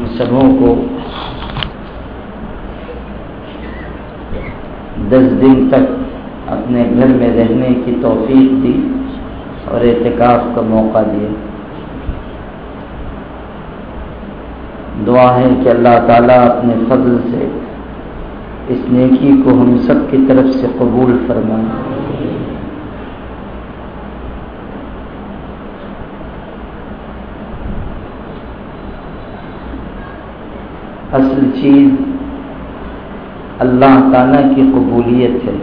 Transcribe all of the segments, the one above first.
ہم سبوں کو دس دن تک اپنے گھر میں رہنے کی توفیق دی اور اعتکاف کا موقع دیا۔ دعا ہے کہ اللہ تعالیٰ اپنے فضل سے اس نیکی کو ہم سب کی طرف سے قبول فرمائیں اصل چیز اللہ تعالیٰ کی قبولیت ہے۔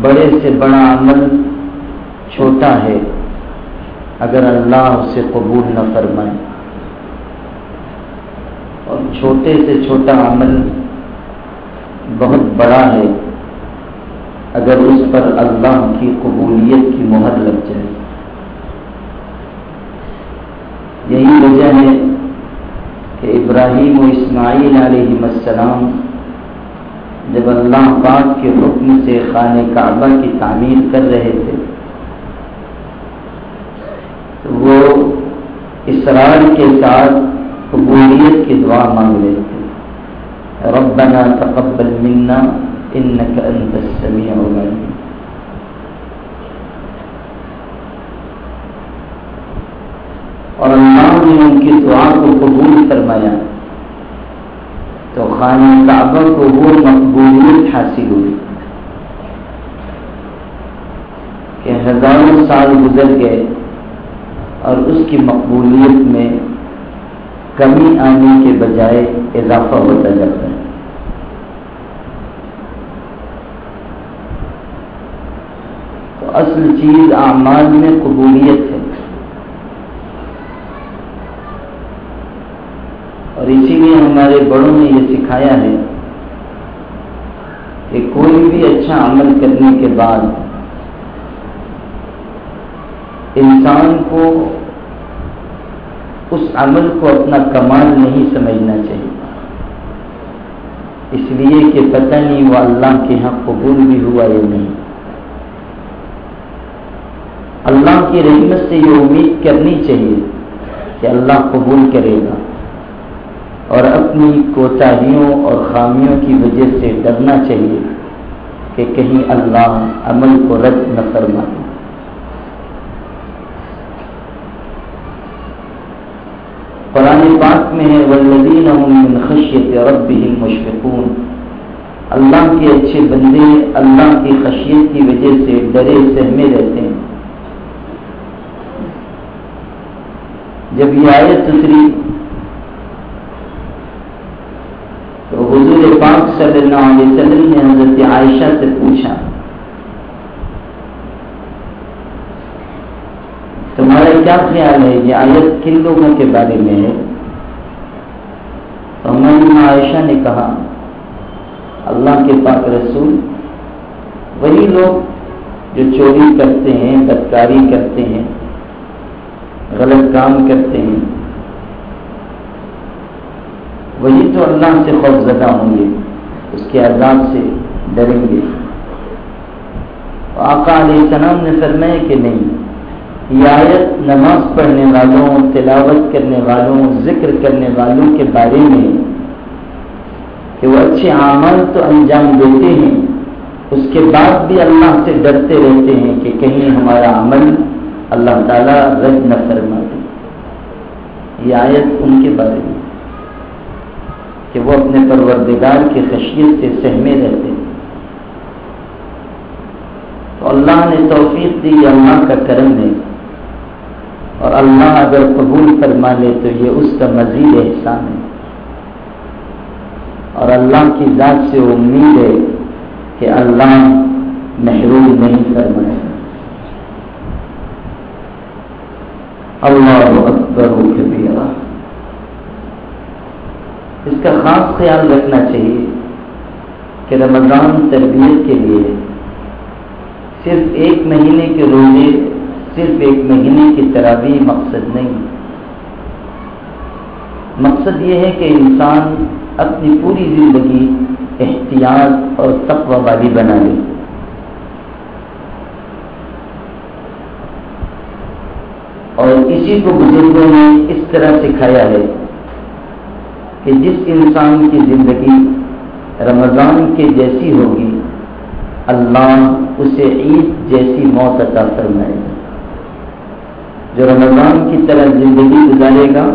بڑے سے بڑا عمل چھوٹا ہے اگر اللہ اسے قبول نہ فرمائے۔ اور چھوٹے سے چھوٹا عمل بہت بڑا ہے اگر اس پر اللہ کی قبولیت کی مہر لگ جائے۔ یہی وجہ ہے کہ ابراہیم و اسماعیل علیہ السلام جب اللہ پاک کے حکم سے خانہ کعبہ کی تعمیر کر رہے تھے، تو وہ اسرار کے ساتھ قبولیت کی دعا مانگ رہے تھے۔ ربنا تقبل منا انك انت السميع العليم اور اللہ نے ان کی دعا کو قبول فرمایا۔ تو خانہ کعبہ کو وہ مقبولیت حاصل ہوئی۔ کہ ہزاروں سال گزر گئے اور اس کی مقبولیت میں کمی آنے کے بجائے اضافہ ہوتا جاتا ہے۔ تو اصل چیز اعمال میں قبولیت ہے۔ اور اسی لیے ہمارے بڑوں نے یہ سکھایا ہے کہ کوئی بھی اچھا عمل کرنے کے بعد انسان کو اس عمل کو اپنا کمال نہیں سمجھنا چاہیے۔ اس لیے کہ پتہ نہیں وہ اللہ کے یہاں قبول بھی ہوا یا نہیں۔ اللہ کی رحمت سے یہ امید کرنی چاہیے کہ اللہ قبول کرے گا۔ اور اپنی کوتاہیوں اور خامیوں کی وجہ سے ڈرنا چاہیے کہ کہیں اللہ عمل کو رد نہ فرما قرآن پاک میں ہے والذین هم من خشیت ربهم مشفقون۔ اللہ کے اچھے بندے، اللہ کی خشیت کی وجہ سے ڈرے، سہمے رہتے ہیں۔ جب یہ آیت اتری تو حضور پاک صلی اللہ علیہ وسلم نے حضرت عائشہ سے پوچھا، تمہارا کیا خیال ہے یہ آیت کن لوگوں کے بارے میں ہے؟ تو عائشہ نے کہا، اللہ کے پاک رسول وہی لوگ جو چوری کرتے ہیں، بدکاری کرتے ہیں، غلط کام کرتے ہیں۔ وہی تو اللہ سے خوف زدہ ہوں گے، اس کے عذاب سے ڈریں گے۔ آقا علیہ السلام نے فرمایا کہ نہیں، یہ آیت نماز پڑھنے والوں، تلاوت کرنے والوں، ذکر کرنے والوں کے بارے میں کہ وہ اچھے عمل تو انجام دیتے ہیں، اس کے بعد بھی اللہ سے ڈرتے رہتے ہیں کہ کہیں ہمارا عمل اللہ تعالیٰ رد نہ فرما دے یہ آیت ان کے بارے میں۔ کہ وہ اپنے پروردگار کی خشیت سے سہمے رہتے تو اللہ نے توفیق دی اللہ کا کرم ہے۔ اور اللہ اگر قبول فرما لے تو یہ اس کا مزید احسان ہے۔ اور اللہ کی ذات سے امید ہے کہ اللہ محروم نہیں فرمائے۔ اللہ اکبر کبیرہ۔ اس کا خاص خیال رکھنا چاہیے کہ رمضان تربیت کے لیے صرف ایک مہینے کے روزے، صرف ایک مہینے کی تراویح مقصد نہیں۔ مقصد یہ ہے کہ انسان اپنی پوری زندگی احتیاط اور تقوی والی بنا لے۔ اور اسی کو بزرگوں نے اس طرح سکھایا ہے۔ کہ جس انسان کی زندگی رمضان کے جیسی ہوگی، اللہ اسے عید جیسی موت عطا فرمائے گا۔ جو رمضان کی طرح زندگی گزارے گا،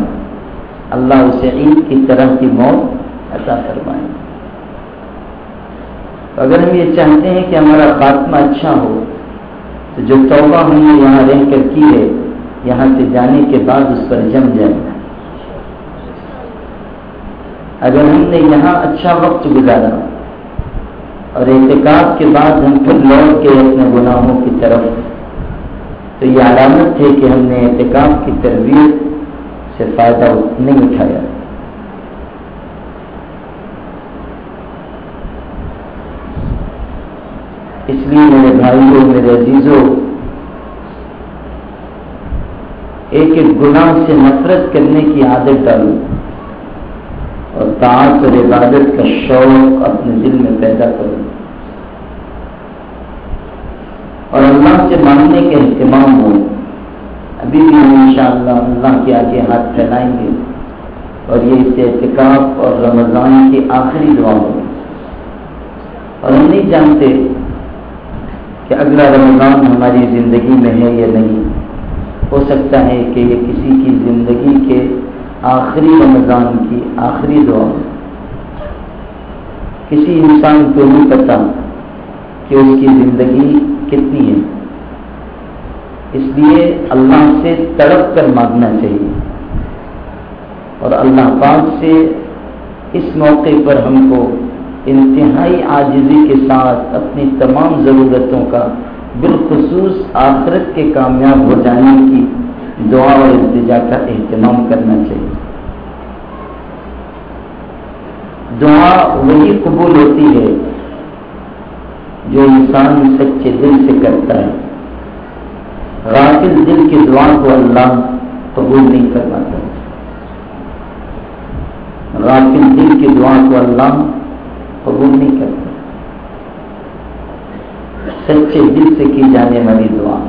اللہ اسے عید کی طرح کی موت عطا فرمائے گا۔ اگر ہم یہ چاہتے ہیں کہ ہمارا خاتمہ اچھا ہو، تو جو توبہ ہم نے یہاں رہ کر کی ہے، یہاں سے جانے کے بعد اس پر جم جائے گا۔ اگر ہم نے یہاں اچھا وقت گزارا اور احتکاب کے بعد ہم پھر لوٹ کے اپنے گناہوں کی طرف، تو یہ علامت ہے کہ ہم نے احتکاب کی تربیت سے فائدہ نہیں اٹھایا۔ اس لیے میرے بھائیوں، میرے عزیزوں، ایک ایک گناہ سے نفرت کرنے کی عادت ڈالوں اور تعت اور عبادت کا شوق اپنے دل میں پیدا کروں اور اللہ سے ماننے کے اہتمام ہو۔ ابھی بھی ہم ان شاء اللہ اللہ کے آگے ہاتھ پھیلائیں گے اور یہ اس احتکاب اور رمضان کی آخری دعا ہو۔ اور ہم نہیں جانتے کہ اگلا رمضان ہماری زندگی میں ہے یا نہیں۔ ہو سکتا ہے کہ یہ کسی کی زندگی کے آخری رمضان کی آخری دعا. کسی انسان کو نہیں پتا کہ اس کی زندگی کتنی ہے. اس لیے اللہ سے تڑپ کر مانگنا چاہیے. اور اللہ پاک سے اس موقع پر ہم کو انتہائی آجزی کے ساتھ اپنی تمام ضرورتوں کا بالخصوص آخرت کے کامیاب ہو جانے کی دعا اور التجا کا اہتمام کرنا چاہیے۔ دعا وہی قبول ہوتی ہے جو انسان سچے دل سے کرتا ہے۔ غافل دل کی دعا کو اللہ قبول نہیں کرواتا غافل دل کی دعا کو اللہ قبول نہیں کرتا۔ سچے دل سے کی جانے والی دعا۔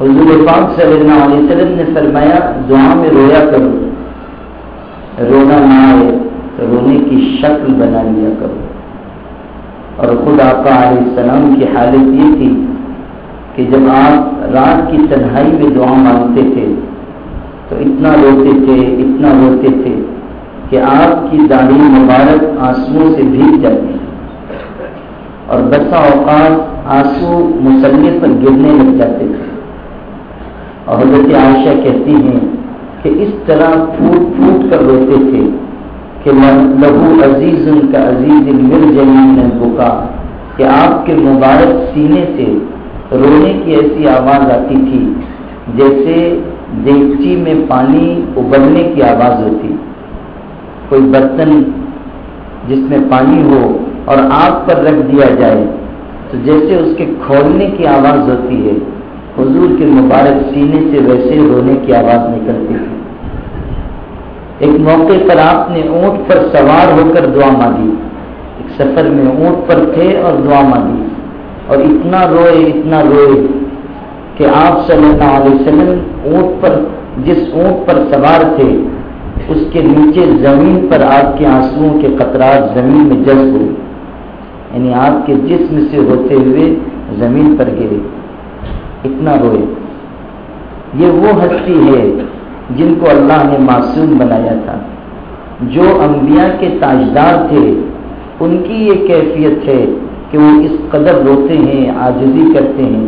حضور پاک صلی اللہ علیہ وسلم نے فرمایا، دعا میں رویا کرو۔ رونا نہ آئے تو رونے کی شکل بنا لیا کرو۔ اور خود آقا علیہ السلام کی حالت یہ تھی کہ جب آپ رات کی تنہائی میں دعا مانگتے تھے، تو اتنا روتے تھے، اتنا روتے تھے کہ آپ کی داڑھی مبارک آنسو سے بھیگ جاتی۔ اور بسا اوقات آنسو مسلح پر گرنے لگ جاتے تھے۔ اور حضرت عائشہ کہتی ہیں کہ اس طرح پھوٹ پھوٹ کر روتے تھے کہ لہو عزیز ان کا عزیز مر جمین بکا کہ آپ کے مبارک سینے سے رونے کی ایسی آواز آتی تھی جیسے دیگچی میں پانی ابلنے کی آواز ہوتی۔ کوئی برتن جس میں پانی ہو اور آگ پر رکھ دیا جائے تو جیسے اس کے کھولنے کی آواز ہوتی ہے۔ حضور کے مبارک سینے سے ویسے رونے کی آواز نکلتی تھی۔ ایک موقع پر آپ نے اونٹ پر سوار ہو کر دعا مانگی۔ ایک سفر میں اونٹ پر تھے اور دعا مانگی۔ اور اتنا روئے اتنا روئے کہ آپ صلی اللہ علیہ وسلم اونٹ پر، جس اونٹ پر سوار تھے، اس کے نیچے زمین پر آپ کے آنسو کے قطرات زمین میں جذب ہوئے۔ یعنی آپ کے جسم سے ہوتے ہوئے زمین پر گرے۔ اتنا روئے۔ یہ وہ ہستی ہے جن کو اللہ نے معصوم بنایا تھا۔ جو انبیاء کے تاجدار تھے، ان کی یہ کیفیت ہے کہ وہ اس قدر روتے ہیں آجزی کرتے ہیں۔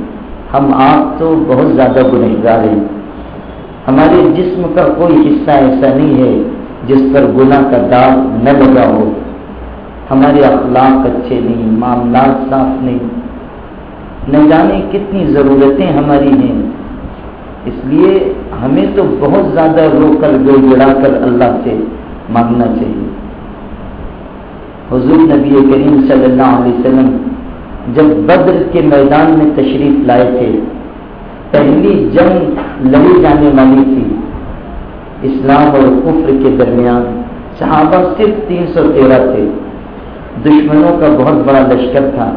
ہم آپ تو بہت زیادہ گنہگار ہیں۔ ہمارے جسم کا کوئی حصہ ایسا نہیں ہے جس پر گناہ کا داغ نہ لگا ہو۔ ہمارے اخلاق اچھے نہیں، معاملات صاف نہیں۔ نہ جانے کتنی ضرورتیں ہماری ہیں۔ اس لیے ہمیں تو بہت زیادہ رو کر گڑ گڑا کر اللہ سے مانگنا چاہیے۔ حضور نبی کریم صلی اللہ علیہ وسلم جب بدر کے میدان میں تشریف لائے تھے، پہلی جنگ لڑی جانے والی تھی۔ اسلام اور کفر کے درمیان صحابہ صرف تین سو تیرہ تھے۔ دشمنوں کا بہت بڑا لشکر تھا۔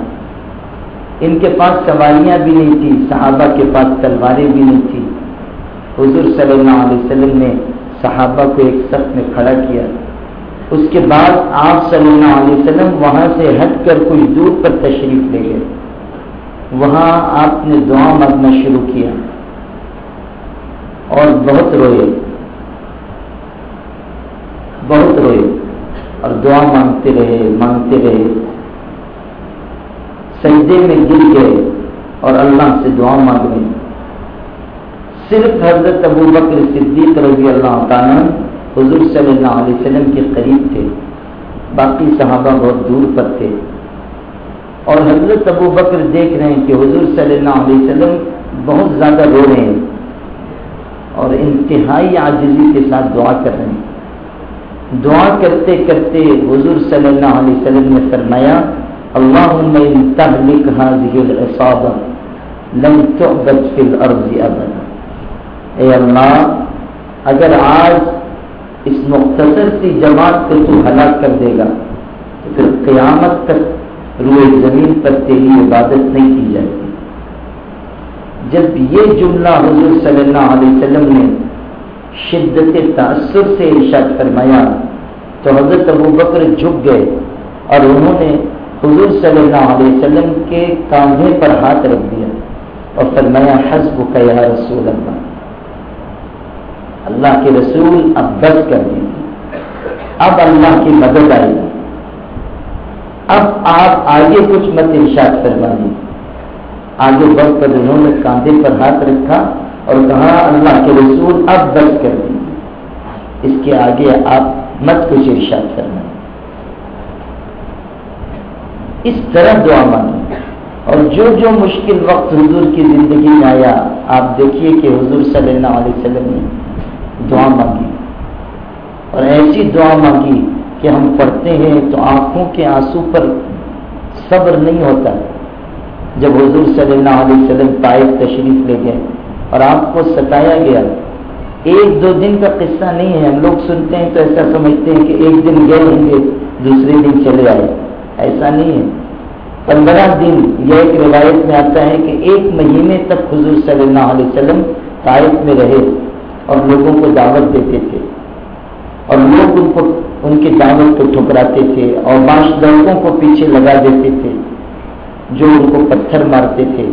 ان کے پاس سواریاں بھی نہیں تھی صحابہ کے پاس تلواریں بھی نہیں تھی حضور صلی اللہ علیہ وسلم نے صحابہ کو ایک سخت میں کھڑا کیا۔ اس کے بعد آپ صلی اللہ علیہ وسلم وہاں سے ہٹ کر کچھ دور پر تشریف لے گئے۔ وہاں آپ نے دعا مانگنا شروع کیا۔ اور بہت روئے۔ بہت روئے۔ اور دعا مانگتے رہے مانگتے رہے۔ سجدے میں گر گئے اور اللہ سے دعا مانگنے۔ صرف حضرت ابو بکر صدیق رضی اللہ تعالیٰ حضور صلی اللہ علیہ وسلم کے قریب تھے۔ باقی صحابہ بہت دور پر تھے۔ اور حضرت ابو بکر دیکھ رہے ہیں کہ حضور صلی اللہ علیہ وسلم بہت زیادہ رو رہے ہیں اور انتہائی عاجزی کے ساتھ دعا کر رہے ہیں۔ دعا کرتے کرتے حضور صلی اللہ علیہ وسلم نے فرمایا اللهم إن تهلك هذه اللہ لم تعبد فی الارض ابدا اے اللہ اگر آج اس مختصر سی جماعت کو تو ہلاک کر دے گا، تو پھر قیامت تک روئے زمین پر تیری عبادت نہیں کی جائے گی۔ جب یہ جملہ حضور صلی اللہ علیہ وسلم نے شدت تأثر سے ارشاد فرمایا، تو حضرت ابو بکر جھک گئے اور انہوں نے حضور صلی اللہ علیہ وسلم کے کاندھے پر ہاتھ رکھ دیا اور فرمایا حسب کا یا رسول اللہ۔ اللہ کے رسول اب بس کر دیجیے اب اللہ کی مدد آئے گی۔ اب آپ آگے کچھ مت ارشاد فرما دی آگے بڑھ کر انہوں نے کاندھے پر ہاتھ رکھا اور کہا، اللہ کے رسول اب بس کر دیجیے اس کے آگے آپ مت کچھ ارشاد فرما اس طرح دعا مانگی۔ اور جو جو مشکل وقت حضور کی زندگی میں آیا، آپ دیکھیے کہ حضور صلی اللہ علیہ وسلم نے دعا مانگی۔ اور ایسی دعا مانگی کہ ہم پڑھتے ہیں تو آنکھوں کے آنسو پر صبر نہیں ہوتا۔ جب حضور صلی اللہ علیہ وسلم طائف تشریف لے گئے اور آپ کو ستایا گیا، ایک دو دن کا قصہ نہیں ہے، ہم لوگ سنتے ہیں تو ایسا سمجھتے ہیں کہ ایک دن گئے ہوں گے، دوسرے دن چلے آئے۔ ایسا نہیں ہے۔ پندرہ دن یہ ایک روایت میں آتا ہے کہ ایک مہینے تک حضور صلی اللہ علیہ وسلم طائف میں رہے اور لوگوں کو دعوت دیتے تھے۔ اور لوگ ان کو ان کی دعوت کو ٹھکراتے تھے اور بانش لڑکوں کو پیچھے لگا دیتے تھے جو ان کو پتھر مارتے تھے۔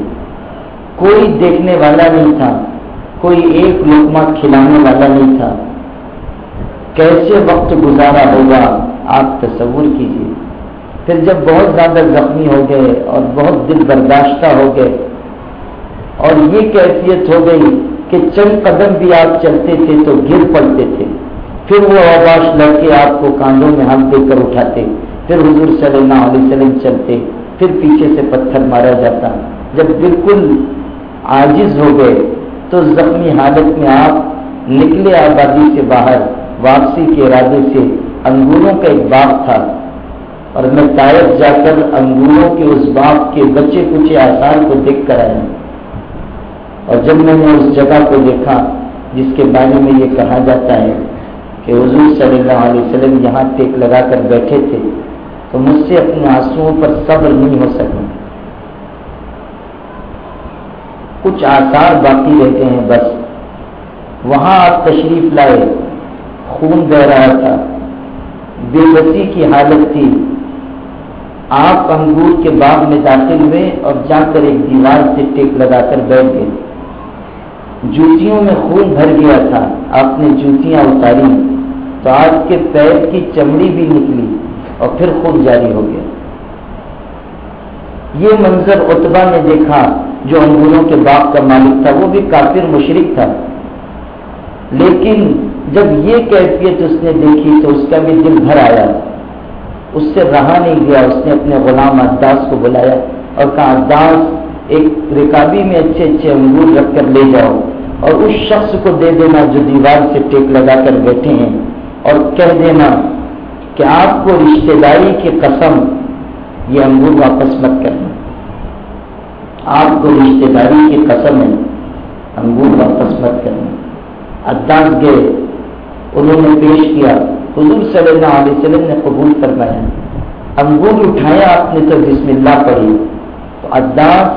کوئی دیکھنے والا نہیں تھا۔ کوئی ایک لکما کھلانے والا نہیں تھا۔ کیسے وقت گزارا ہوگا؟ آپ تصور کیجیے پھر جب بہت زیادہ زخمی ہو گئے اور بہت دل برداشتہ ہو گئے اور یہ کیفیت ہو گئی کہ چند قدم بھی آپ چلتے تھے تو گر پڑتے تھے۔ پھر وہ آواز لڑکے آپ کو کاندھوں میں ہاتھ دے کر اٹھاتے۔ پھر حضور صلی اللہ علیہ وسلم چلتے۔ پھر پیچھے سے پتھر مارا جاتا۔ جب بالکل عاجز ہو گئے تو زخمی حالت میں آپ نکلے آبادی سے باہر، واپسی کے ارادے سے انگوروں کا ایک باغ تھا۔ اور میں تائب جا کر انگوروں کے اس باغ کے بچے کچھ آسان کو دیکھ کر آیا اور جب میں نے اس جگہ کو دیکھا جس کے بارے میں یہ کہا جاتا ہے کہ حضور صلی اللہ علیہ وسلم یہاں ٹیک لگا کر بیٹھے تھے، تو مجھ سے اپنے آنسو پر صبر نہیں ہو سکا۔ کچھ آثار باقی رہتے ہیں بس۔ وہاں آپ تشریف لائے، خون بہ رہا تھا۔ بے بسی کی حالت تھی۔ آپ انگور کے باغ میں داخل ہوئے اور جا کر ایک دیوار سے ٹیک لگا کر بیٹھ گئے۔ جوتیوں میں خون بھر گیا تھا۔ آپ نے جوتیاں اتاری۔ تو آپ کے پیر کی چمڑی بھی نکلی اور پھر خون جاری ہو گیا۔ یہ منظر اتبا نے دیکھا جو انگوروں کے باغ کا مالک تھا۔ وہ بھی کافر مشرق تھا۔ لیکن جب یہ کیفیت اس نے دیکھی تو اس کا بھی دل بھر آیا۔ اس سے رہا نہیں گیا، اس نے اپنے غلام اداس کو بلایا اور کہا اداس ایک رکابی میں اچھے اچھے انگور رکھ کر لے جاؤ اور اس شخص کو دے دینا جو دیوار سے ٹیک لگا کر بیٹھے ہیں اور کہہ دینا کہ آپ کو رشتے داری کی قسم یہ انگور واپس مت کرنا آپ کو رشتے داری کی قسم ہے، انگور واپس مت کرنا اداس گئے، انہوں نے پیش کیا حضور صلی اللہ علیہ وسلم نے قبول فرمایا۔ انگور اٹھایا آپ نے تو بسم اللہ پڑھی۔ تو اداس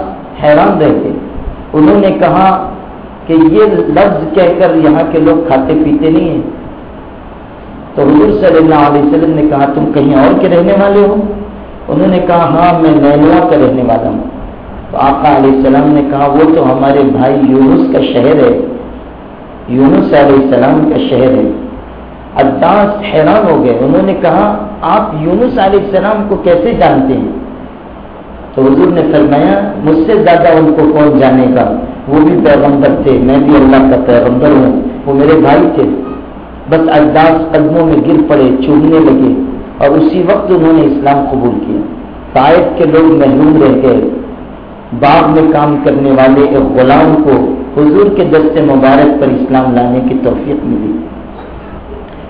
حیران رہتے انہوں نے کہا کہ یہ لفظ کہہ کر یہاں کے لوگ کھاتے پیتے نہیں ہیں۔ تو حضور صلی اللہ علیہ وسلم نے کہا، تم کہیں اور کے رہنے والے ہو؟ انہوں نے کہا ہاں میں نینوا کا رہنے والا ہوں۔ تو آقا علیہ السلام نے کہا، وہ تو ہمارے بھائی یونس کا شہر ہے۔ یونس علیہ السلام کا شہر ہے۔ اداس حیران ہو گئے۔ انہوں نے کہا، آپ یونس علیہ السلام کو کیسے جانتے ہیں؟ تو حضور نے فرمایا، مجھ سے زیادہ ان کو کون جانے گا؟ وہ بھی پیغمبر تھے، میں بھی اللہ کا پیغمبر ہوں، وہ میرے بھائی تھے۔ بس اداس قدموں میں گر پڑے، چومنے لگے اور اسی وقت انہوں نے اسلام قبول کیا۔ قائد کے لوگ محروم رہ گئے۔ باغ میں کام کرنے والے ایک غلام کو حضور کے دست مبارک پر اسلام لانے کی توفیق ملی۔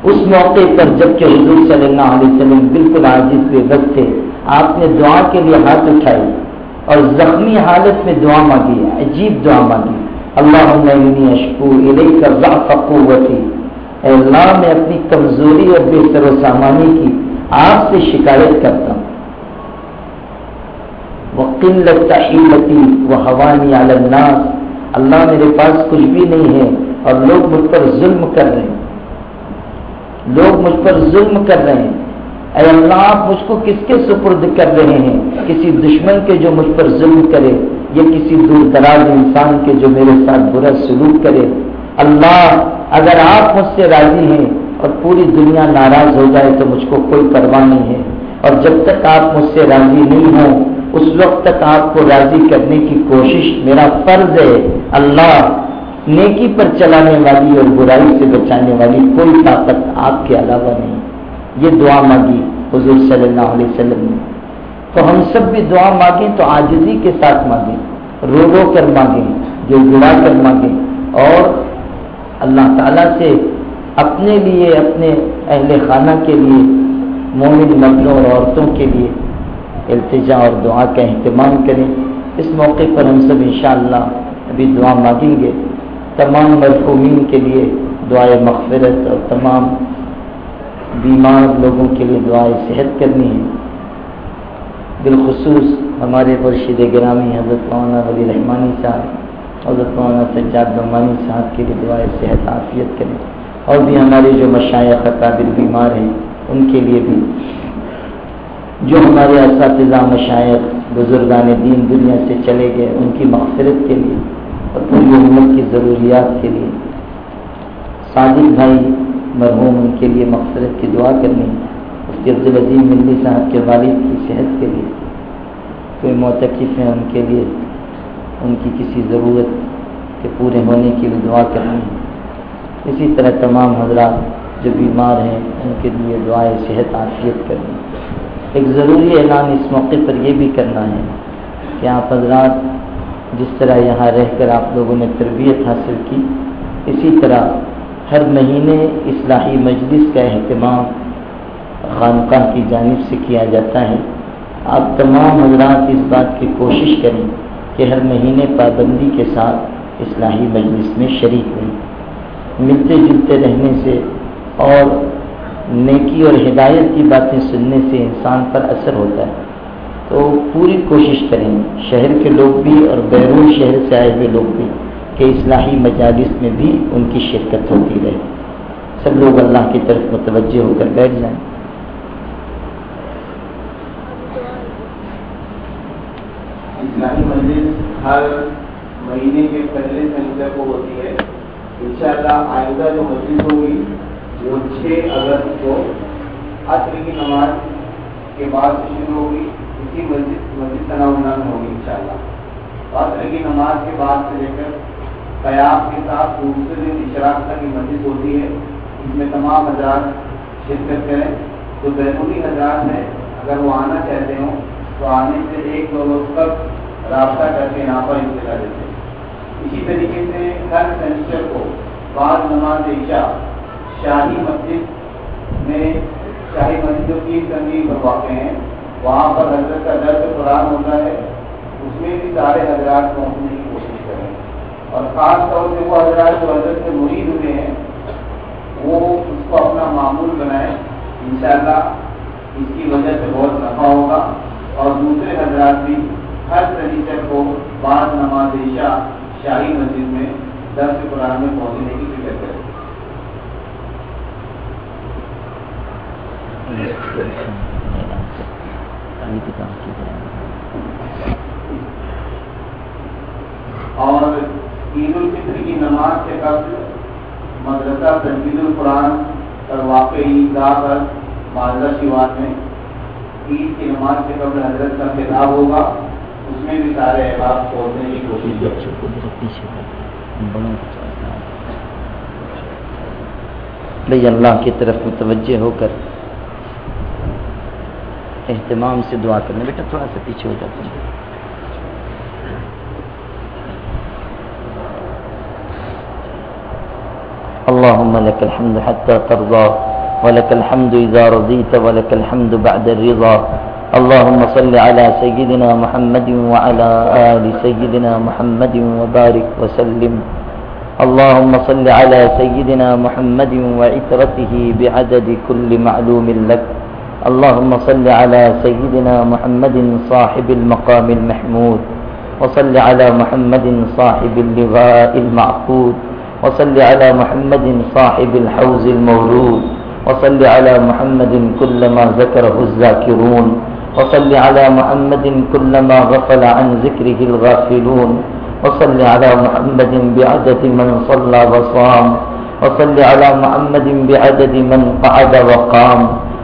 اس موقع پر جبکہ حضور صلی اللہ علیہ وسلم بالکل عاجز بے بس تھے، آپ نے دعا کے لیے ہاتھ اٹھائی اور زخمی حالت میں دعا مانگی، عجیب دعا مانگی۔ اللہ اشکو کا اے اللہ، میں اپنی کمزوری اور بے سر و سامانی کی آپ سے شکایت کرتا ہوں۔ وہ قلت حیلتی وہ حوانی الناس۔ اللہ میرے پاس کچھ بھی نہیں ہے اور لوگ مجھ پر ظلم کر رہے ہیں۔ لوگ مجھ پر ظلم کر رہے ہیں۔ اے اللہ، آپ مجھ کو کس کے سپرد کر رہے ہیں؟ کسی دشمن کے جو مجھ پر ظلم کرے، یا کسی دور دراز انسان کے جو میرے ساتھ برا سلوک کرے؟ اللہ، اگر آپ مجھ سے راضی ہیں اور پوری دنیا ناراض ہو جائے تو مجھ کو کوئی پرواہ نہیں ہے۔ اور جب تک آپ مجھ سے راضی نہیں ہوں، اس وقت تک آپ کو راضی کرنے کی کوشش میرا فرض ہے۔ اللہ نیکی پر چلانے والی اور برائی سے بچانے والی کوئی طاقت آپ کے علاوہ نہیں۔ یہ دعا مانگی حضور صلی اللہ علیہ وسلم نے۔ تو ہم سب بھی دعا مانگیں تو آجزی کے ساتھ مانگیں رو رو کر مانگیں، جو گڑا کر مانگیں۔ اور اللہ تعالیٰ سے اپنے لیے، اپنے اہل خانہ کے لیے، مومن مردوں اور عورتوں کے لیے التجا اور دعا کا اہتمام کریں۔ اس موقع پر ہم سب انشاءاللہ ابھی دعا مانگیں گے۔ تمام مرحومین کے لیے دعائے مغفرت اور تمام بیمار لوگوں کے لیے دعائیں صحت کرنی ہے بالخصوص ہمارے مرشد گرامی حضرت مولانا ولی رحمانی صاحب، حضرت مولانا سجاد رحمانی صاحب کے لیے دعائیں صحت عافیت کریں۔ اور بھی ہمارے جو مشاعر قابل بیمار ہیں، ان کے لیے بھی۔ جو ہمارے اساتذہ مشاعر بزرگان دین دنیا سے چلے گئے، ان کی مغفرت کے لیے۔ اور پوری امت کی ضروریات کے لیے، صادق بھائی مرحوم ان کے لیے مغفرت کی دعا کرنی اس عبدالعظیم ملی صاحب کے والد کی صحت کے لیے، کوئی معتقف ہیں ان کے لیے، ان کی کسی ضرورت کے پورے ہونے کی بھی دعا کرنی۔ اسی طرح تمام حضرات جو بیمار ہیں، ان کے لیے دعائیں صحت عافیت کرنی۔ ایک ضروری اعلان اس موقع پر یہ بھی کرنا ہے کہ آپ حضرات جس طرح یہاں رہ کر آپ لوگوں نے تربیت حاصل کی، اسی طرح ہر مہینے اصلاحی مجلس کا اہتمام خانقاہ کی جانب سے کیا جاتا ہے۔ آپ تمام حضرات اس بات کی کوشش کریں کہ ہر مہینے پابندی کے ساتھ اصلاحی مجلس میں شریک رہیں۔ ملتے جلتے رہنے سے اور نیکی اور ہدایت کی باتیں سننے سے انسان پر اثر ہوتا ہے۔ تو پوری کوشش کریں شہر کے لوگ بھی اور بیرون شہر سے آئے ہوئے لوگ بھی کہ اصلاحی مجالس میں بھی ان کی شرکت ہوتی رہے۔ سب لوگ اللہ کی طرف متوجہ ہو کر بیٹھ جائیں۔ اسلامی مجلس ہر مہینے کے پہلے سنیچر کو ہوتی ہے۔ انشاءاللہ آئندہ جو مجلس ہوگی وہ چھ اگست کو عصر کی نماز کے بعد سے شروع ہوگی اسی مسجد مسجد تناؤ میں ہوگی ان شاء کی نماز کے بعد سے لے کر قیام کے ساتھ دوسرے دن اشراق تک کی مسجد ہوتی ہے۔ اس میں تمام حضرات شرکت کریں۔ جو بیرونی حضرات ہیں، اگر وہ آنا چاہتے ہوں، تو آنے سے ایک دو روز تک رابطہ کر کے یہاں پر انتظار دیتے ہیں۔ اسی طریقے سے ہر سینسٹر کو بعض نماز عشاء شاہی مسجد میں شاہی مسجد جو کی تنگی پر واقع ہیں۔ وہاں پر حضرت کا درد قرآن ہوتا ہے، اس میں بھی سارے حضرات پہنچنے کی کوشش کریں۔ اور خاص طور سے وہ حضرات جو حضرت سے مرید ہوئے ہیں، وہ اس کو اپنا معمول بنائیں۔ انشاءاللہ اس کی وجہ سے بہت نفع ہوگا۔ اور دوسرے حضرات بھی ہر طریقے کو بعض نماز عشاء شاہی مسجد میں درس قرآن میں پہنچنے کی فکر کریں۔ Thank you. اور عید الفطر کی نماز کے قبل مدرسہ تنقید القرآن اور واقعی گاہ پر معذہ شیوان میں عید کی نماز کے قبل حضرت کا خطاب ہوگا اس میں بھی سارے احباب چھوڑنے کی کوشش بھائی اللہ کی طرف متوجہ ہو کر اہتمام سے دعا کرنا۔ بیٹا تھوڑا سا پیچھے ہو جاتا ہے اللهم لك الحمد حتى ترضى ولك الحمد إذا رضيت ولك الحمد بعد الرضا۔ اللهم صل على سيدنا محمد وعلى آل سيدنا محمد وبارك وسلم۔ اللهم صل على سيدنا محمد وعترته بعدد كل معلوم لك اللهم صل على سيدنا محمد صاحب المقام المحمود وصل على محمد صاحب اللغاء المعقود وصل على محمد صاحب الحوز المولود وصل على محمد كلما ذكره الذاكرون وصل على محمد كلما غفل عن ذكره الغافلون وصل على محمد بعدد من صلى وصام وصل على محمد بعدد من قعد وقام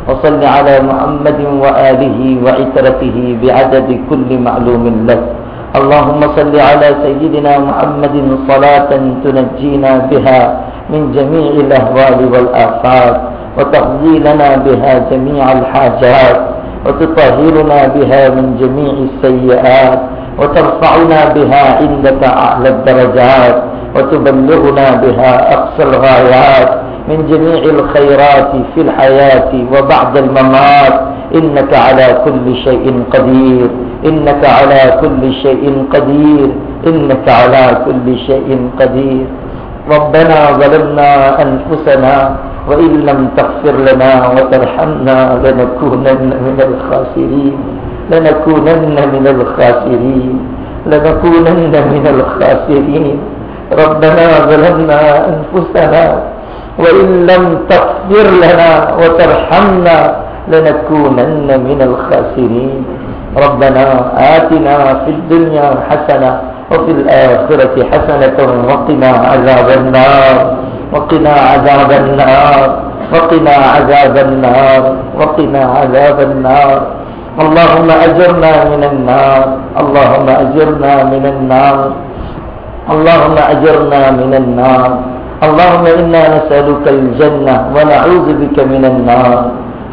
وصل على محمد وآله وعترته بعدد كل معلوم لك اللهم صل على سيدنا محمد صلاة تنجينا بها من جميع الأهوال والآفات وتقضي لنا بها جميع الحاجات وتطهرنا بها من جميع السيئات وترفعنا بها عندك أعلى الدرجات وتبلغنا بها أقصى الغايات من جميع الخيرات في الحياة وبعد الممات. إنك على كل شيء قدير. إنك على كل شيء قدير. إنك على كل شيء قدير. ربنا ظلمنا أنفسنا وإن لم تغفر لنا وترحمنا لنكونن من الخاسرين. لنكونن من الخاسرين. لنكونن من الخاسرين. ربنا ظلمنا أنفسنا وإن لم تغفر لنا وترحمنا لنكونن من الخاسرين. ربنا آتنا في الدنيا حسنة وفي الآخرة حسنة وقنا عذاب النار. وقنا عذاب النار. وقنا عذاب النار. وقنا عذاب النار. اللهم أجرنا من النار. اللهم أجرنا من النار. اللهم أجرنا من النار. اللهم إنا نسألك الجنة ونعوذ بك من النار.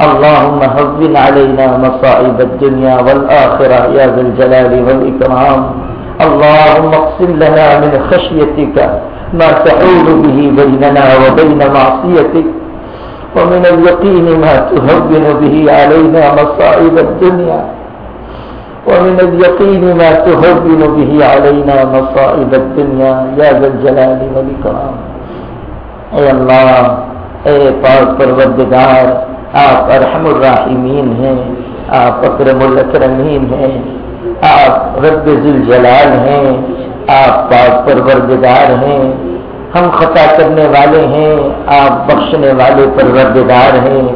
اللهم هون علينا مصائب الدنيا والآخرة يا ذا الجلال والإكرام. اللهم اقسم لنا من خشيتك ما تحول به بيننا وبين معصيتك ومن اليقين ما تهون به علينا مصائب الدنيا ومن اليقين ما تهون به علينا مصائب الدنيا يا ذا الجلال والإكرام. اے اللہ، اے پاک پروردگار، آپ ارحم الراحمین ہیں، آپ اکرم الاکرمین ہیں، آپ رب ذوالجلال ہیں، آپ پاک پروردگار ہیں۔ ہم خطا کرنے والے ہیں، آپ بخشنے والے پروردگار ہیں۔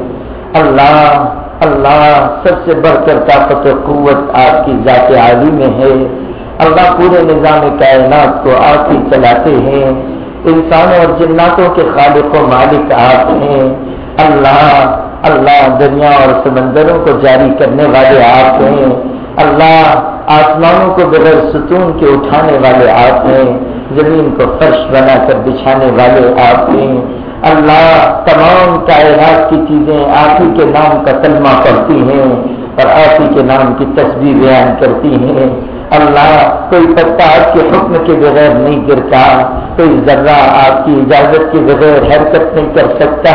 اللہ اللہ سب سے بڑھ کر طاقت و قوت آپ کی ذات عالی میں ہے۔ اللہ پورے نظام کائنات کو آپ ہی چلاتے ہیں۔ انسانوں اور جناتوں کے خالق و مالک آپ ہیں۔ اللہ اللہ دریا اور سمندروں کو جاری کرنے والے آپ ہیں۔ اللہ آسمانوں کو بغیر ستون کے اٹھانے والے آپ ہیں۔ زمین کو فرش بنا کر بچھانے والے آپ ہیں۔ اللہ تمام کائنات کی چیزیں آپ ہی کے نام کا کلمہ پڑھتی ہیں اور آپ ہی کے نام کی تصویر بیان کرتی ہیں۔ اللہ کوئی پتا آپ کے حکم کے بغیر نہیں گرتا، کوئی ذرہ آپ کی اجازت کے بغیر حرکت نہیں کر سکتا۔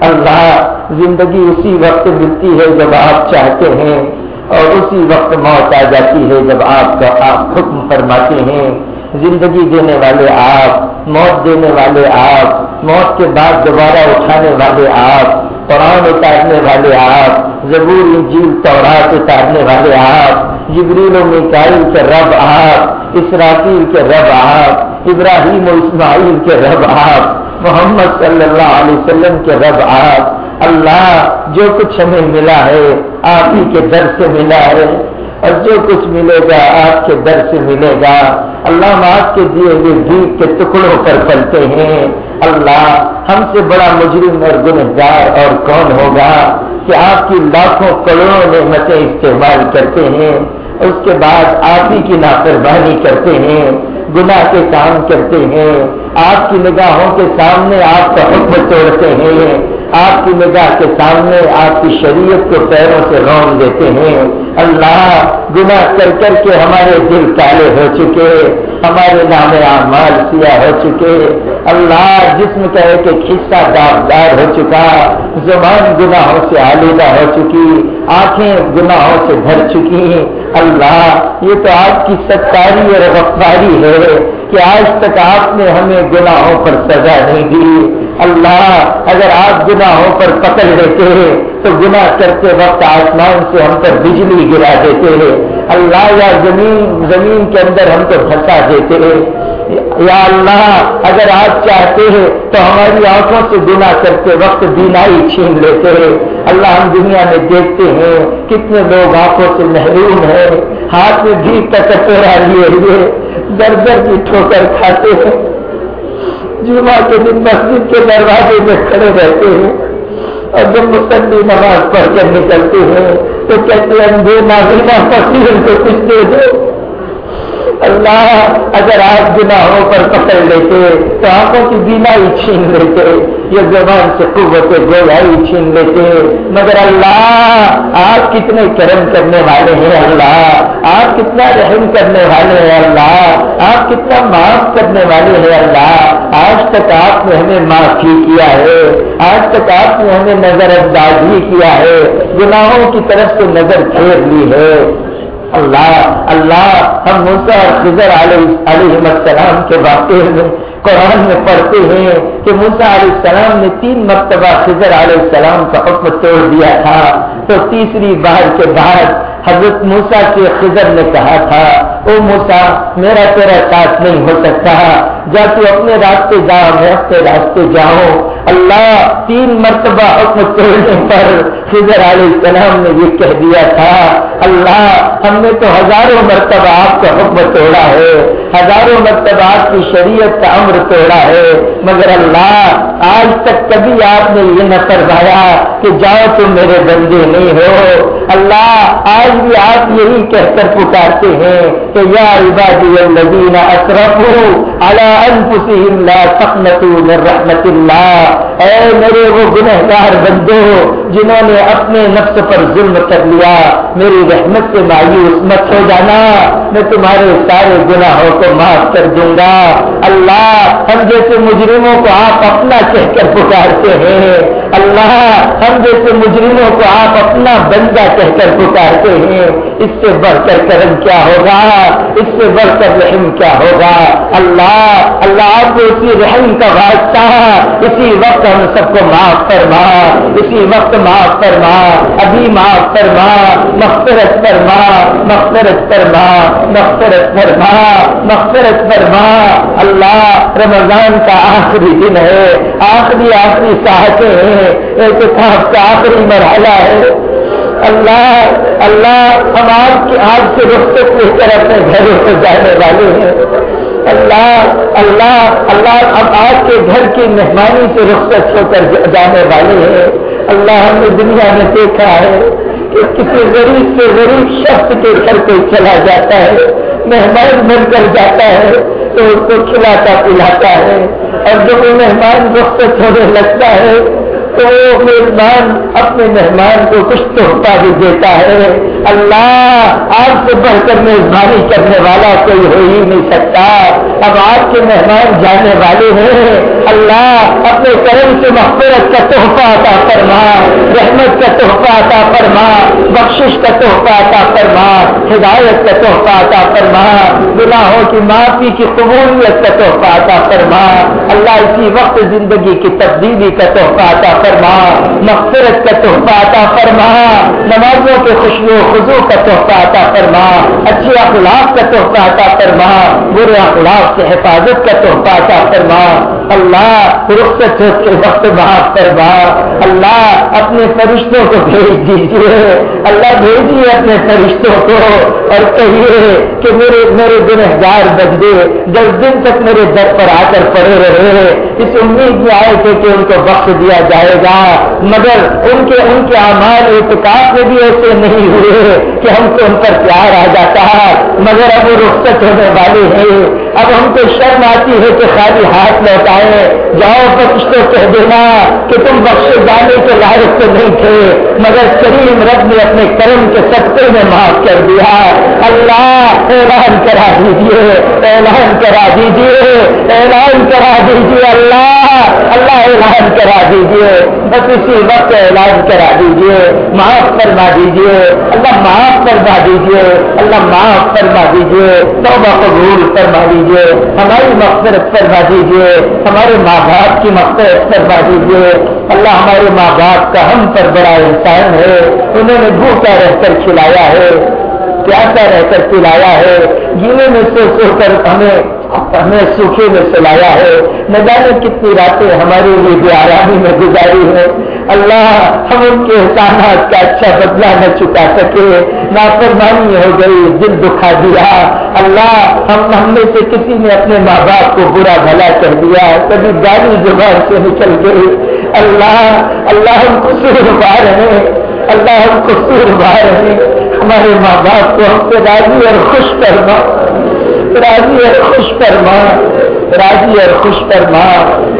اللہ زندگی اسی وقت ملتی ہے جب آپ چاہتے ہیں اور اسی وقت موت آ جاتی ہے جب آپ کا آپ حکم فرماتے ہیں۔ زندگی دینے والے آپ، موت دینے والے آپ، موت کے بعد دوبارہ اٹھانے والے آپ، قرآن اتارنے والے آپ زبور انجیل تورات اتارنے والے آپ جبریل و مکائل کے رب آپ اسرافیل کے رب آپ ابراہیم و اسماعیل کے رب آپ محمد صلی اللہ علیہ وسلم کے رب آپ اللہ جو کچھ ہمیں ملا ہے، آپ ہی کے در سے ملا ہے۔ اور جو کچھ ملے گا، آپ کے در سے ملے گا۔ اللہ ہم آپ کے دیے ہوئے بھیگ کے ٹکڑوں پر پلتے ہیں۔ اللہ ہم سے بڑا مجرم اور گنہگار اور کون ہوگا کہ آپ کی لاکھوں کروڑوں نعمتیں استعمال کرتے ہیں۔ اس کے بعد آپ ہی کی نافرمانی کرتے ہیں گناہ کے کام کرتے ہیں آپ کی نگاہوں کے سامنے آپ کا حکم توڑتے ہیں، آپ کی نگاہ کے سامنے آپ کی شریعت کو پیروں سے رون دیتے ہیں۔ اللہ گناہ کر کر کے ہمارے دل کالے ہو چکے، ہمارے نام اعمال سیاہ ہو چکے۔ اللہ جسم کا ایک ایک حصہ داغدار ہو چکا، زبان گناہوں سے آلودہ ہو چکی، آنکھیں گناہوں سے بھر چکی۔ اللہ، یہ تو آپ کی ستاری اور غفاری ہے۔ کہ آج تک آپ نے ہمیں گناہوں پر سزا نہیں دی۔ اللہ، اگر آپ گناہوں پر پکڑ لیتے ہیں، تو گناہ کرتے وقت آسمان سے ہم پر بجلی گرا دیتے ہیں۔ اللہ، یا زمین زمین کے اندر ہم کو پھنسا دیتے ہیں۔ یا اللہ، اگر آپ چاہتے ہیں، تو ہماری آنکھوں سے گناہ کرتے وقت بینائی چھین لیتے ہیں۔ اللہ، ہم دنیا میں دیکھتے ہیں کتنے لوگ آنکھوں سے محروم ہیں۔ ہاتھ میں بھی کا کٹورا لیے ہوئے در در کی ٹھوکر کھاتے ہیں۔ جمعہ کے دن مسجد کے دروازے میں کھڑے رہتے ہیں۔ اور جب مسلم نماز پڑھ کر نکلتے ہیں، تو کہتے ہیں دو ناظرینہ فصیل کو کچھ دے دو۔ اللہ اگر آپ گناہوں پر پکڑ لیتے، تو آنکھوں کی بینائی چھین لیتے، یہ زبان سے قوت گویائی چھین لیتے۔ مگر اللہ، آپ کتنے کرم کرنے والے ہیں اللہ، آپ کتنا رحم کرنے والے ہیں اللہ، آپ کتنا معاف کرنے والے ہیں اللہ۔ آج تک آپ نے ہمیں معاف ہی کیا ہے، آج تک آپ نے ہمیں نظر انداز ہی کیا ہے۔ گناہوں کی طرف سے نظر پھیر لی ہے۔ اللہ اللہ ہم موسا اور خضر علیہ السلام کے واقعے میں قرآن میں پڑھتے ہیں کہ موسا علیہ السلام نے تین مرتبہ خضر علیہ السلام کا حکم توڑ دیا تھا۔ تو تیسری بار کے بعد حضرت موسا کے خضر نے کہا تھا، او موسا میرا تیرا ساتھ نہیں ہو سکتا۔ جا تو اپنے راستے جاؤ میں اپنے راستے جاؤں اللہ تین مرتبہ حکم توڑنے پر خضر علیہ السلام نے یہ کہہ دیا تھا، اللہ، ہم نے تو ہزاروں مرتبہ آپ کا حکم توڑا ہے۔ ہزاروں مرتبہ آپ کی شریعت کا امر توڑا ہے۔ مگر اللہ، آج تک کبھی آپ نے یہ نہ کروایا کہ جاؤ تم میرے بندے نہیں ہو۔ اللہ، آج آج بھی آپ یہی کہہ کر پکارتے ہیں کہ یا عبادی الذین اشرفوا علی انفسهم لا تقنطوا من رحمت اللہ۔ اے میرے وہ گنہگار بندو جنہوں نے اپنے نفس پر ظلم کر لیا، میری رحمت سے مایوس مت ہو جانا، میں تمہارے سارے گناہوں کو معاف کر دوں گا۔ اللہ، ہم جیسے مجرموں کو آپ اپنا کہہ کر پکارتے ہیں۔ اللہ، ہم جیسے مجرموں کو آپ اپنا بندہ کہہ کر پکارتے ہیں۔ اس سے بڑھ کر کرم کیا ہوگا؟ اس سے بڑھ کر رحم کیا ہوگا؟ اللہ اللہ، آپ کو اسی رحم کا واسطہ، اسی وقت ہم سب کو معاف فرما۔ اسی وقت معاف فرما، ابھی معاف فرما، مغفرت فرما مغفرت فرما مغفرت فرما مغفرت فرما۔ اللہ رمضان کا آخری دن ہے، آخری آخری ساحتیں ہیں احتساب کا آخری مرحلہ ہے۔ اللہ اللہ ہم آپ کے، آج سے رخصت لے کر اپنے گھروں سے جانے والے ہیں۔ اللہ اللہ اللہ ہم آپ کے گھر کی مہمانی سے رخصت ہو کر جانے والے ہیں۔ اللہ ہم نے دنیا میں دیکھا ہے کہ کسی غریب سے غریب شخص کے گھر پہ چلا جاتا ہے، مہمان بن کر جاتا ہے، تو اس کو کھلاتا پلاتا ہے۔ اور جب وہ مہمان رخصت ہونے لگتا ہے تو وہ میزبان اپنے مہمان کو کچھ تحفہ بھی دیتا ہے۔ اللہ آپ سے بڑھ کر میزبانی کرنے والا کوئی ہو ہی نہیں سکتا۔ اب آپ کے مہمان جانے والے ہیں۔ اللہ، اپنے اپنے کرم سے مغفرت کا تحفہ عطا فرما۔ رحمت کا تحفہ عطا فرما، بخشش کا تحفہ عطا فرما، ہدایت کا تحفہ عطا فرما، گناہوں کی معافی کی قبولیت کا تحفہ عطا فرما، اللہ اسی وقت زندگی کی تبدیلی کا تحفہ عطا فرما، مغفرت کا تحفہ عطا فرما، نمازوں کے خوشبو خزو کا تحفہ عطا فرما اچھی اخلاق کا تحفہ عطا فرما، برے اخلاق سے حفاظت کا تحفہ عطا فرما، اللہ رخصت کے وقت معاف فرما، اللہ اپنے فرشتوں کو بھیج دیجیے اللہ بھیجیے اپنے فرشتوں کو اور کہیے کہ میرے میرے گنہگار بندے دس دن تک میرے در پر آ کر پڑے رہے، اس امید میں آئے تھے کہ ان کو بخش دیا جائے گا۔ مگر ان کے ان کے اعمال اعتکاف میں بھی ایسے نہیں ہوئے کہ ہم کو ان پر پیار آ جاتا۔ ہے مگر اب وہ رخصت ہونے والے ہیں۔ اب ہم کو شرم آتی ہے کہ خالی ہاتھ لوٹائے۔ جاؤ فرشتوں، کہہ دینا کہ تم بخشے جانے کے لائق تو نہیں نہیں تھے، مگر کریم رب نے اپنے کرم کے سطح میں معاف کر دیا۔ اللہ، اعلان کرا دیجیے اعلان کرا دیجیے اعلان کرا دیجیے اللہ اللہ اعلان کرا دیجیے بس اسی وقت اعلان کرا دیجیے معاف فرما دیجیے اللہ معاف فرما دیجیے اللہ معاف فرما دیجیے توبہ قبول فرما دیجیے ہماری مغفرت فرما دیجیے ہمارے ماں باپ کی مغفرت فرما دیجیے اللہ ہمارے ماں باپ کا ہم پر پر بڑا انسان ہے، انہوں نے بھوکا رہ کر کھلایا ہے، پیاسا رہ کر پلایا ہے گیلے میں سو سو کر ہمیں ہمیں سوکھے میں سلایا ہے۔ نہ جانے کتنی راتیں ہمارے لیے بے آرامی میں گزاری ہے اللہ ہم ان کے احسانات کا اچھا بدلہ نہ چکا سکے۔ نافرمانی ہو گئی، دل دکھا دیا۔ اللہ ہم ہم میں سے کسی نے اپنے ماں باپ کو برا بھلا کر دیا۔ کبھی گاڑی زبان سے نکل گئی۔ اللہ اللہ ہم قصور بار ہے اللہ ہم قصور بار ہے ہمارے ماں باپ کو ہم سے راضی اور خوش کرنا راضی اور خوش کرنا راضی اور خوش فرما،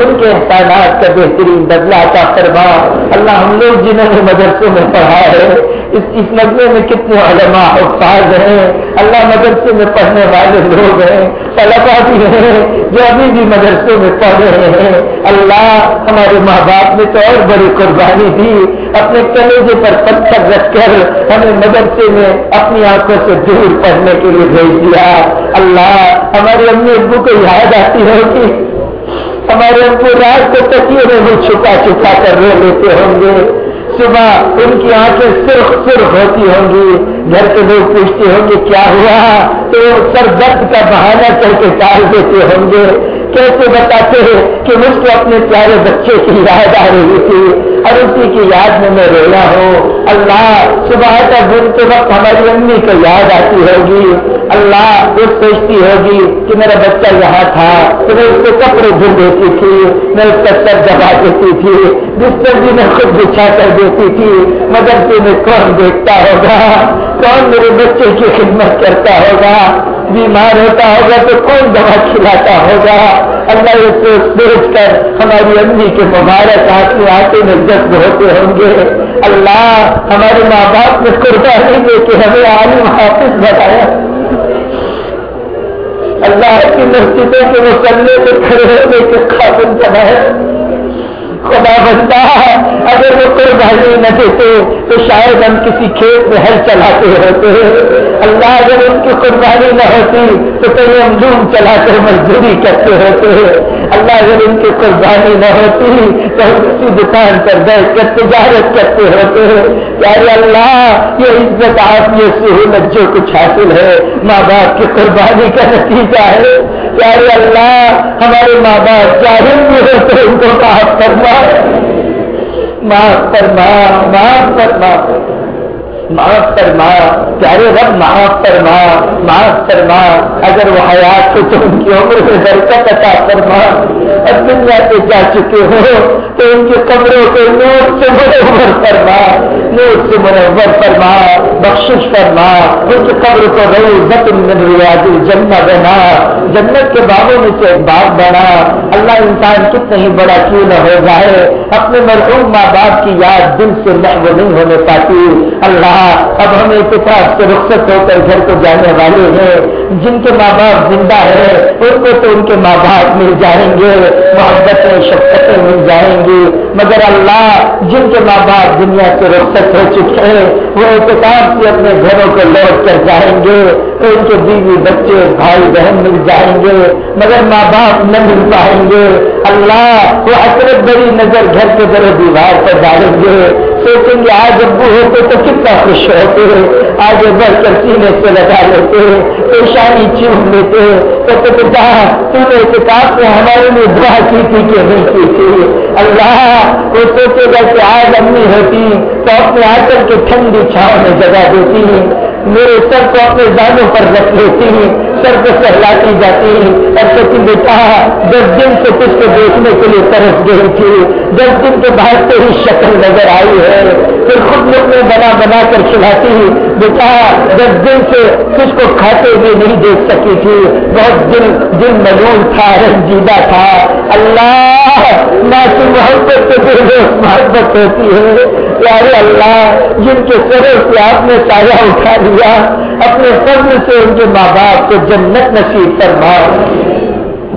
ان کے احسانات کا بہترین بدلا کا فرما۔ اللہ ہم لوگ جنہوں نے مدرسوں میں پڑھا ہے، اس اس مدلے میں کتنے علماء حفاظ ہیں۔ اللہ مدرسے میں پڑھنے والے لوگ ہیں طلبا بھی ہیں، جو ابھی بھی مدرسوں میں پڑھ رہے ہیں۔ اللہ ہمارے ماں باپ نے تو اور بڑی قربانی دی، اپنے کلیجے پر پتھر رکھ کر ہمیں مدرسے میں اپنی آنکھوں سے دور پڑھنے کے لیے بھیج دیا۔ اللہ ہمارے امی ابو کو یاد آتی ہوگی ہمارے ابو رات کو تکیے میں بھی چھپا چھپا کر رو لیتے ہوں گے۔ صبح ان کی آنکھیں سرخ سرخ ہوتی ہوں گی۔ گھر کے لوگ پوچھتے ہوں گے، کیا ہوا؟ تو سر درد کا بہانہ کر کے ٹال دیتے ہوں گے۔ کیسے بتاتے ہیں کہ مجھ کو اپنے پیارے بچے کی یاد آ رہی تھی؟ اور اسی کی یاد میں میں رویا ہوں۔ اللہ صبح کا دن کے وقت ہماری امی کو یاد آتی ہوگی۔ اللہ وہ سوچتی ہوگی کہ میرا بچہ یہاں تھا، تو میں اس کو کپڑے دھل دیتی تھی، میں اس کا سر دبا دیتی تھی، بستر بھی میں خود بچھا کر دیتی تھی۔ مدرسے میں کون دیکھتا ہوگا؟ کون میرے بچے کی خدمت کرتا ہوگا؟ بیمار ہوتا ہوگا تو کون دوا کھلاتا ہوگا؟ اللہ یہ سوچ کر، ہماری امی کے مبارک ہاتھ میں آتے میں جذب ہوتے ہوں گے۔ اللہ ہمارے ماں باپ نے قربانی دے کے ہمیں عالم حافظ بتایا اللہ کی مسجدوں کے مسلے پہ کھڑے ہونے کے قابل بنایا۔ خدا بندہ، اگر وہ قربانی نہ دیتے تو شاید ہم کسی کھیت میں ہل چلاتے ہوتے۔ اللہ اگر ان کی قربانی نہ ہوتی تو کہیں ہم چلا کر مزدوری کرتے ہوتے اللہ اگر ان کی قربانی نہ ہوتی تو ہم کسی دکان پر بیٹھ کر تجارت کرتے ہوتے پیارے اللہ، یہ عزت آپ یہ سہولت جو کچھ حاصل ہے۔ ماں باپ کی قربانی کا نتیجہ ہے۔ پیارے اللہ، ہمارے ماں باپ چاہے بھی ہوتے ان کو معاف کرنا معاف فرما معاف فرما۔ معاف فرما، پیارے رب، معاف فرما معاف فرما، اگر وہ حیات کو تو ان کی عمر میں برکت عطا فرما۔ اور دنیا سے جا چکے ہو، تو ان کی قبروں کو نوٹ سے منور فرما نوٹ سے منور فرما، بخشش فرما، ان کی قبر کو رو بطن من ریاض بنا، جنت کے باغوں میں سے ایک باغ بنا۔ اللہ انسان کتنا ہی بڑا کیوں نہ ہو جائے، اپنے مرحوم ماں باپ کی یاد دل سے محو نہیں ہونے پاتی۔ اللہ، اب ہم اتفاق سے رخصت ہو کر گھر کو جانے والے ہیں۔ جن کے ماں باپ زندہ ہے ان کو تو ان کے ماں باپ مل جائیں گے۔ محبتیں، شفقتیں مل جائیں گی۔ مگر اللہ جن کے ماں باپ دنیا سے رخصت ہو چکے ہیں، وہ احتکاب سے اپنے گھروں کو لوٹ کر جائیں گے۔ ان کے بیوی بچے، بھائی بہن مل جائیں گے۔ مگر ماں باپ نہ مل پائیں گے۔ اللہ وہ حسرت بڑی نظر گھر کے در دیوار پر ڈالیں گے۔ سوچیں گے، آج ابو ہوتے تو کتنا خوش ہوتے۔ آگے بڑھ کر سینے سے لگا لیتے پریشانی چوم لیتے۔ تو پتا تم نے کتاب میں ہمارے لیے دعا کی تھی کہ نہیں کی تھی اللہ، وہ سوچے گا کہ امی ہوتی، تو اپنے آچر کے ٹھنڈی چھاؤں میں جگہ دیتی میرے سر کو اپنے دانوں پر رکھ لیتی سر کو سہلاتی جاتی اور سچی بیٹا دس دن سے کچھ کو دیکھنے کے لیے ترس گئی تھی دس دن کے بعد سے ہی شکل نظر آئی ہے۔ پھر خود لوگ میں بنا بنا کر کھلاتی بیٹا دس دن سے کچھ کو کھاتے ہوئے نہیں دیکھ سکی تھی۔ بہت دل دل ملون تھا، رنجیدہ تھا۔ اللہ نہ محبت سے دل محبت ہوتی ہے۔ پیارے اللہ، جن کے سروں سے آپ نے سایہ اٹھا دیا اپنے فضل سے ان کے ماں باپ کو جنت نصیب فرما۔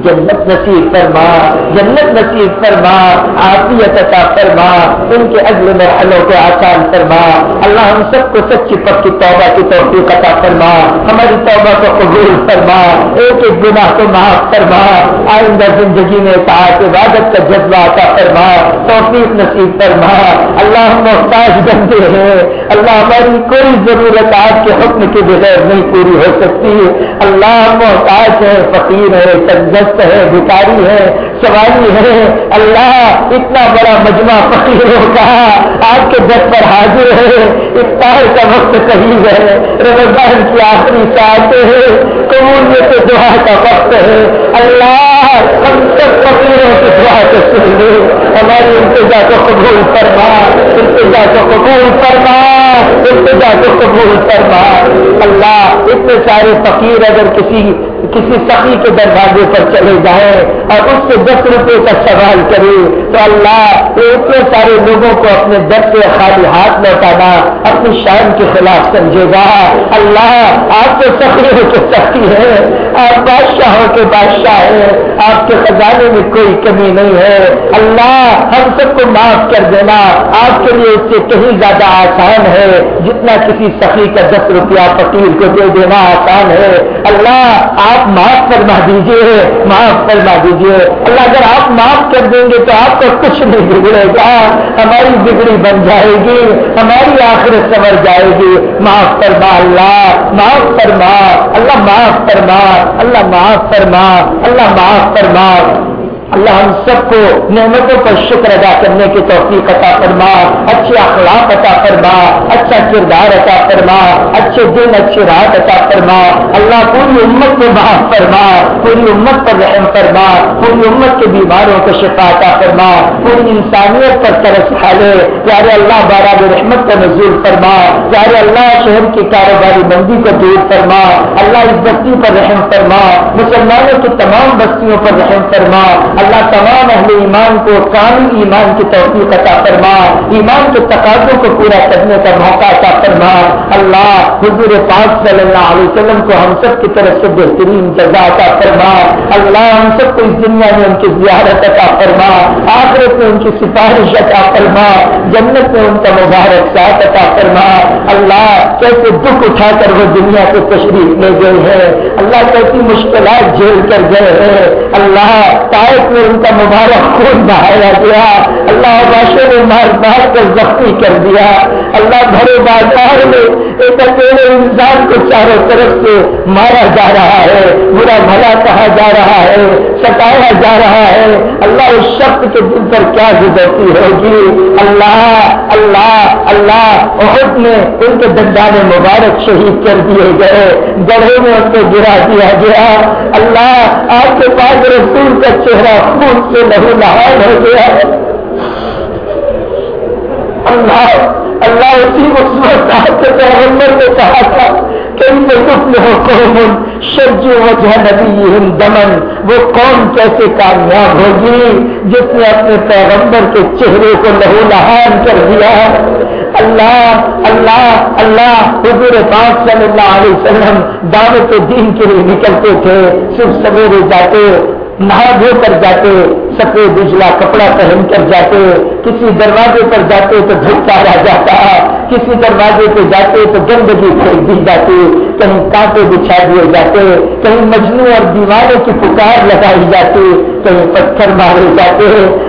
جنت نصیب فرما، جنت نصیب فرما آفیت عطا فرما، ان کے اگل مرحلوں کو آسان فرما۔ اللہ ہم سب کو سچی پکی توبہ کی توفیق عطا فرما۔ ہماری توبہ کو قبول فرما۔ ایک ایک گناہ کو معاف فرما۔ آئندہ زندگی میں اطاعت عبادت کا جذبہ عطا فرما۔ توفیق نصیب فرما۔ اللہ ہم محتاج بنتے ہیں۔ اللہ ہماری کوئی ضرورت آپ کے حکم کے بغیر نہیں پوری ہو سکتی۔ اللہ محتاج ہے فقیر ہے تندرست ہے بھکاری ہے، سواری ہے۔ اللہ، اتنا بڑا مجمع فقیروں کا آپ کے در پر حاضر ہے۔ افطار کا وقت قریب ہے۔ رمضان کی آخری ساتھ ہے۔ قبولیت دعا کا وقت ہے۔ اللہ، ہم سب فقیروں کی دعا کو سن لے۔ ہماری انتظا کو قبول فرما۔ انتظا کو قبول فرما۔ انتظا کو قبول فرما۔ اللہ، اتنے سارے فقیر اگر کسی کسی سخی کے دروازے پر چلے جائیں اور اس سے دس روپے کا سوال کرے، تو اللہ اتنے سارے لوگوں کو اپنے در سے خالی ہاتھ لوٹانا اپنی شان کے خلاف سمجھے گا۔ اللہ، آپ تو سخیوں کے سخی ہے آپ بادشاہوں کے بادشاہ ہیں، آپ کے خزانے میں کوئی کمی نہیں ہے۔ اللہ، ہم سب کو معاف کر دینا، آپ کے لیے اس سے کہیں زیادہ آسان ہے۔ جتنا کسی سخی کا دس روپیہ فقیر کو دے دینا آسان ہے۔ اللہ، آپ معاف فرما دیجیے معاف فرما دیجیے اللہ، اگر آپ معاف کر دیں گے تو آپ کو کچھ نہیں بگڑے گا۔ ہماری بگڑی بن جائے گی، ہماری آخرت سمر جائے گی۔ معاف فرما اللہ، معاف فرما۔ اللہ، معاف فرما۔ اللہ، معاف فرما۔ اللہ، معاف فرما۔ اللہ ہم سب کو نعمتوں پر شکر ادا کرنے کی توفیق عطا فرما، اچھے اخلاق عطا فرما اچھا کردار عطا فرما، اچھے دن اچھی رات عطا فرما۔ اللہ پوری امت کو معاف فرما، پوری امت پر رحم فرما، پوری امت کے بیماروں کو شفا عطا فرما۔ پوری انسانیت پر ترس کھا لے پیارے اللہ بارہ رحمت کا نزول فرما۔ پیارے اللہ، شہر کی کاروباری بندی کو دور فرما۔ اللہ اس بستی پر رحم فرما۔ مسلمانوں کی تمام بستیوں پر رحم فرما۔ اللہ تمام اہل ایمان کو کامل ایمان کی توفیق عطا فرما، ایمان کے تقاضوں کو پورا کرنے کا موقع عطا فرما۔ اللہ حضور پاک صلی اللہ علیہ وسلم کو ہم سب کی طرف سے بہترین جزا عطا فرما۔ اللہ ہم سب کو اس دنیا میں ان کی زیارت عطا فرما۔ آخرت میں ان کی سفارش عطا فرما۔ جنت میں ان کا مبارک ساتھ عطا فرما۔ اللہ کیسے دکھ اٹھا کر وہ دنیا سے تشریف لے گئے ہیں۔ اللہ کیسی مشکلات جھیل کر گئے ہیں۔ اللہ تائف میں ان کا مبارک خون بہایا گیا۔ اللہ بادشاہ نے مار مار کر زخمی کر دیا۔ اللہ بھرے بازار میں ایک اکیلے انسان کو چاروں طرف سے مارا جا رہا ہے۔ برا بھلا کہا جا رہا ہے۔ ستایا جا رہا ہے۔ اللہ اس شخص کے دل پر کیا گزرتی ہوگی؟ اللہ اللہ اللہ عہد میں ان کے دندان مبارک شہید کر دیے گئے گڑھے میں ان کو گرا دیا گیا۔ اللہ، آپ کے پاس رسول کا چہرہ خون سے لہو نہار ہو گیا۔ اللہ اللہ اسی مثبت کے پیغمبر نے کہا تھا کہ ان میں حکم ہو قوم، شرج وجہ نبی دمن، وہ قوم کیسے کامیاب ہوگی؟ جس نے اپنے پیغمبر کے چہرے کو لہو لہان کر دیا اللہ اللہ اللہ، حضور پاک صلی اللہ علیہ وسلم دعوت دین کے لیے نکلتے تھے، صرف سویرے جاتے، نہا دھو کر جاتے، سفید اجلا کپڑا پہن کر جاتے، کسی دروازے پر جاتے تو دھکارا جاتا، کسی دروازے پہ جاتے تو گندگی پھینک دی جاتی، کہیں کانٹے بچھا دیے جاتے، کہیں مجنو اور دیواروں کی پکار لگائی جاتی کہیں پتھر مارے جاتے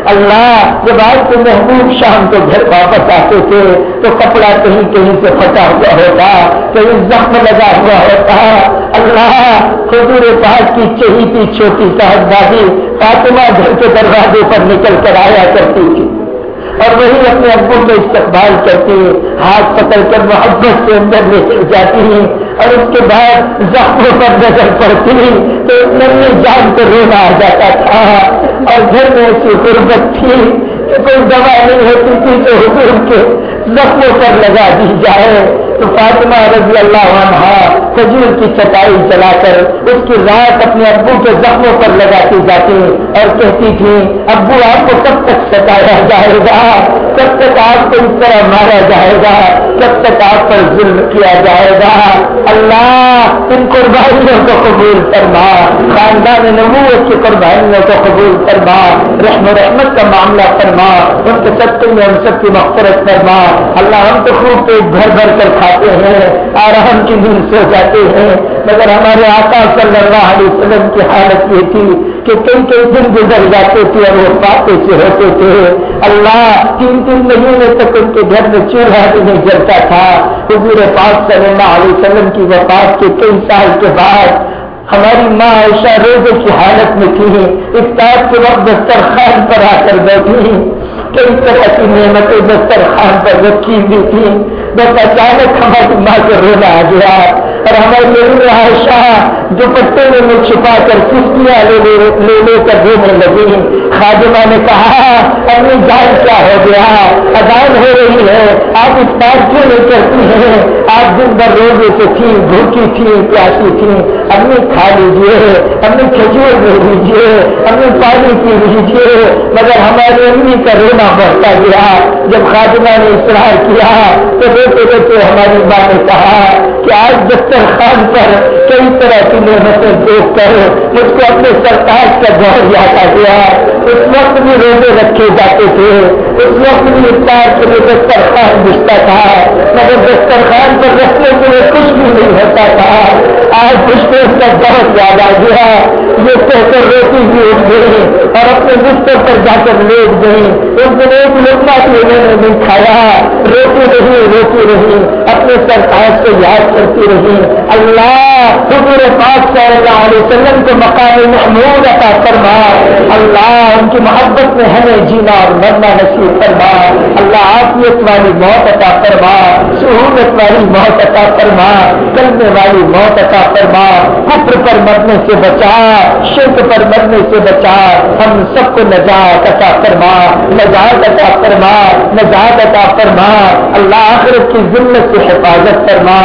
اللہ جب آج کے محبوب شام کو گھر واپس آتے تھے تو کپڑا کہیں کہیں سے پھٹا ہوا ہوتا، کہیں زخم لگا ہوا ہوتا۔ اللہ حضور پاک کی چہیتی چھوٹی صاحب دادی فاطمہ گھر کے دروازے پر نکل کر آیا کرتی تھی۔ اور وہی اپنے ابو کا استقبال کرتی، ہاتھ پکڑ کر محبت سے اندر لے جاتی۔ اور اس کے بعد زخموں پر نظر پڑتی۔ تو نئی جان کو رونا آ جاتا تھا اور گھر میں ایسی غربت تھی کہ کوئی دوا نہیں ہوتی تھی تو حضور کے زخموں پر لگا دی جائے۔ تو فاطمہ رضی اللہ عنہ کھجور کی چٹائی چلا کر اس کی رات اپنے ابو کے زخموں پر لگاتی جاتی اور کہتی تھی، ابو، آپ کو کب تک ستایا جائے گا؟ کب تک آپ کو اس طرح مارا جائے گا؟ کب تک آپ پر ظلم کیا جائے گا؟ اللہ! ان قربانیوں کو قبول فرما۔ خاندان نبوت کی قربانیوں کو قبول فرما۔ رحم و رحمت کا معاملہ فرما۔ ان کے سب میں ہم سب کی مغفرت فرما۔ اللہ ہم تو خوب پیٹ بھر بھر کر کھاتے ہیں، آرام کی نیند سو جاتے ہیں۔ مگر ہمارے آقا صلی اللہ علیہ وسلم کی حالت یہ تھی کہ کئی کئی دن گزر جاتے تھے اور وہ پاتے سے ہوتے تھے۔ اللہ تین تین مہینے تک ان کے گھر میں چولہا بھی نہیں جلتا تھا۔ حضور پاک صلی اللہ علیہ وسلم کی وفات کے کئی سال کے بعد ہماری ماں عائشہ روزے کی حالت میں تھی۔ افطار کے وقت دسترخوان پر آ کر بیٹھی۔ کئی طرح کی نعمتیں دسترخوان پر رکھی ہوئی تھی بس اچانک ہماری ماں کو رونا آ گیا۔ اور ہمارے امی عائشہ جو پٹے میں میں چھپا کر کشتیاں لے لے لے کر گھومنے لگی خاجمہ نے کہا، اپنی جان کیا ہو گیا؟ اذان ہو رہی ہے، آپ اس بات کیوں نہیں کرتی ہیں۔ آپ دن بھر روزے سے تھی بھوکی تھی پیاسی تھی اپنی کھا لیجیے اپنی کھجور لے لیجیے اپنی پانی پی لیجیے مگر ہماری امی کا رونا بڑھتا گیا۔ جب خاجمہ نے اصرار کیا، تو روتے روتے ہماری ماں نے کہا کہ آج دسترخوان پر کئی طرح کی نعمتیں دیکھ کر مجھ کو اپنے سرکار کا دور یاد آ گیا۔ اس وقت بھی روزے رکھے جاتے تھے۔ اس وقت بھی افطار کے لیے دسترخوان بجتا تھا، مگر دسترخوان پر رکھنے کے لیے کچھ بھی نہیں ہوتا تھا۔ آج کچھ کو اس کا بہت یاد آ گیا یہ کہہ کر روٹی بھی اٹھ گئی اور اپنے بستر پر جا کر لیٹ گئی۔ ان کو ایک لوکما بھی انہوں نے نہیں کھایا روٹی رہی روٹی رہی۔ اپنے سرکار سے یاد کرتی رہی۔ اللہ، حضور پاک صلی اللہ علیہ وسلم کو مقام محمود عطا فرما۔ اللہ، ان کی محبت میں ہمیں جینا اور مرنا نصیب فرما۔ اللہ عافیت والی موت عطا فرما، سہولت والی موت عطا فرما کرنے والی موت عطا فرما۔ کفر پر مرنے سے بچا، شرک پر مرنے سے بچا۔ ہم سب کو نجات عطا فرما، نجات عطا فرما، نجات عطا فرما۔ اللہ آخرت کی ذمت سے حفاظت فرما۔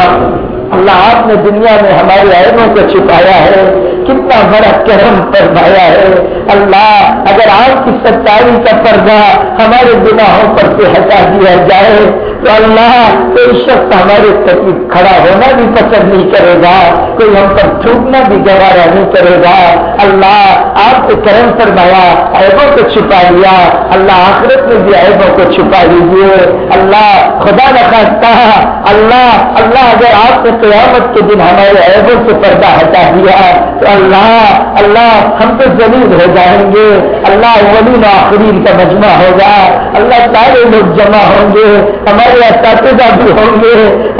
اللہ آپ نے دنیا میں ہمارے عیبوں کو چھپایا ہے۔ کتنا بڑا کرم فرمایا ہے۔ اللہ، اگر آپ کی سچائی کا پردہ ہمارے گناہوں پر سے ہٹا دیا جائے تو اللہ کوئی شخص ہمارے تکلیف کھڑا ہونا بھی پسند نہیں کرے گا، کوئی ہم پر چھوٹنا بھی گوارا نہیں کرے گا۔ اللہ، آپ کو کرم فرمایا، عیبوں کو چھپا لیا۔ اللہ، آخرت میں بھی عیبوں کو چھپا لیجیے اللہ، خدا نخواستہ اللہ اللہ، اگر آپ نے قیامت کے دن ہمارے عیبوں سے پردہ ہٹا دیا، تو اللہ اللہ، ہم تو ضرور ہو جائیں گے۔ اللہ ولی آخرین کا مجمع ہوگا۔ اللہ، سارے لوگ جمع ہوں گے۔ ہمارے اساتذہ بھی ہوں گے،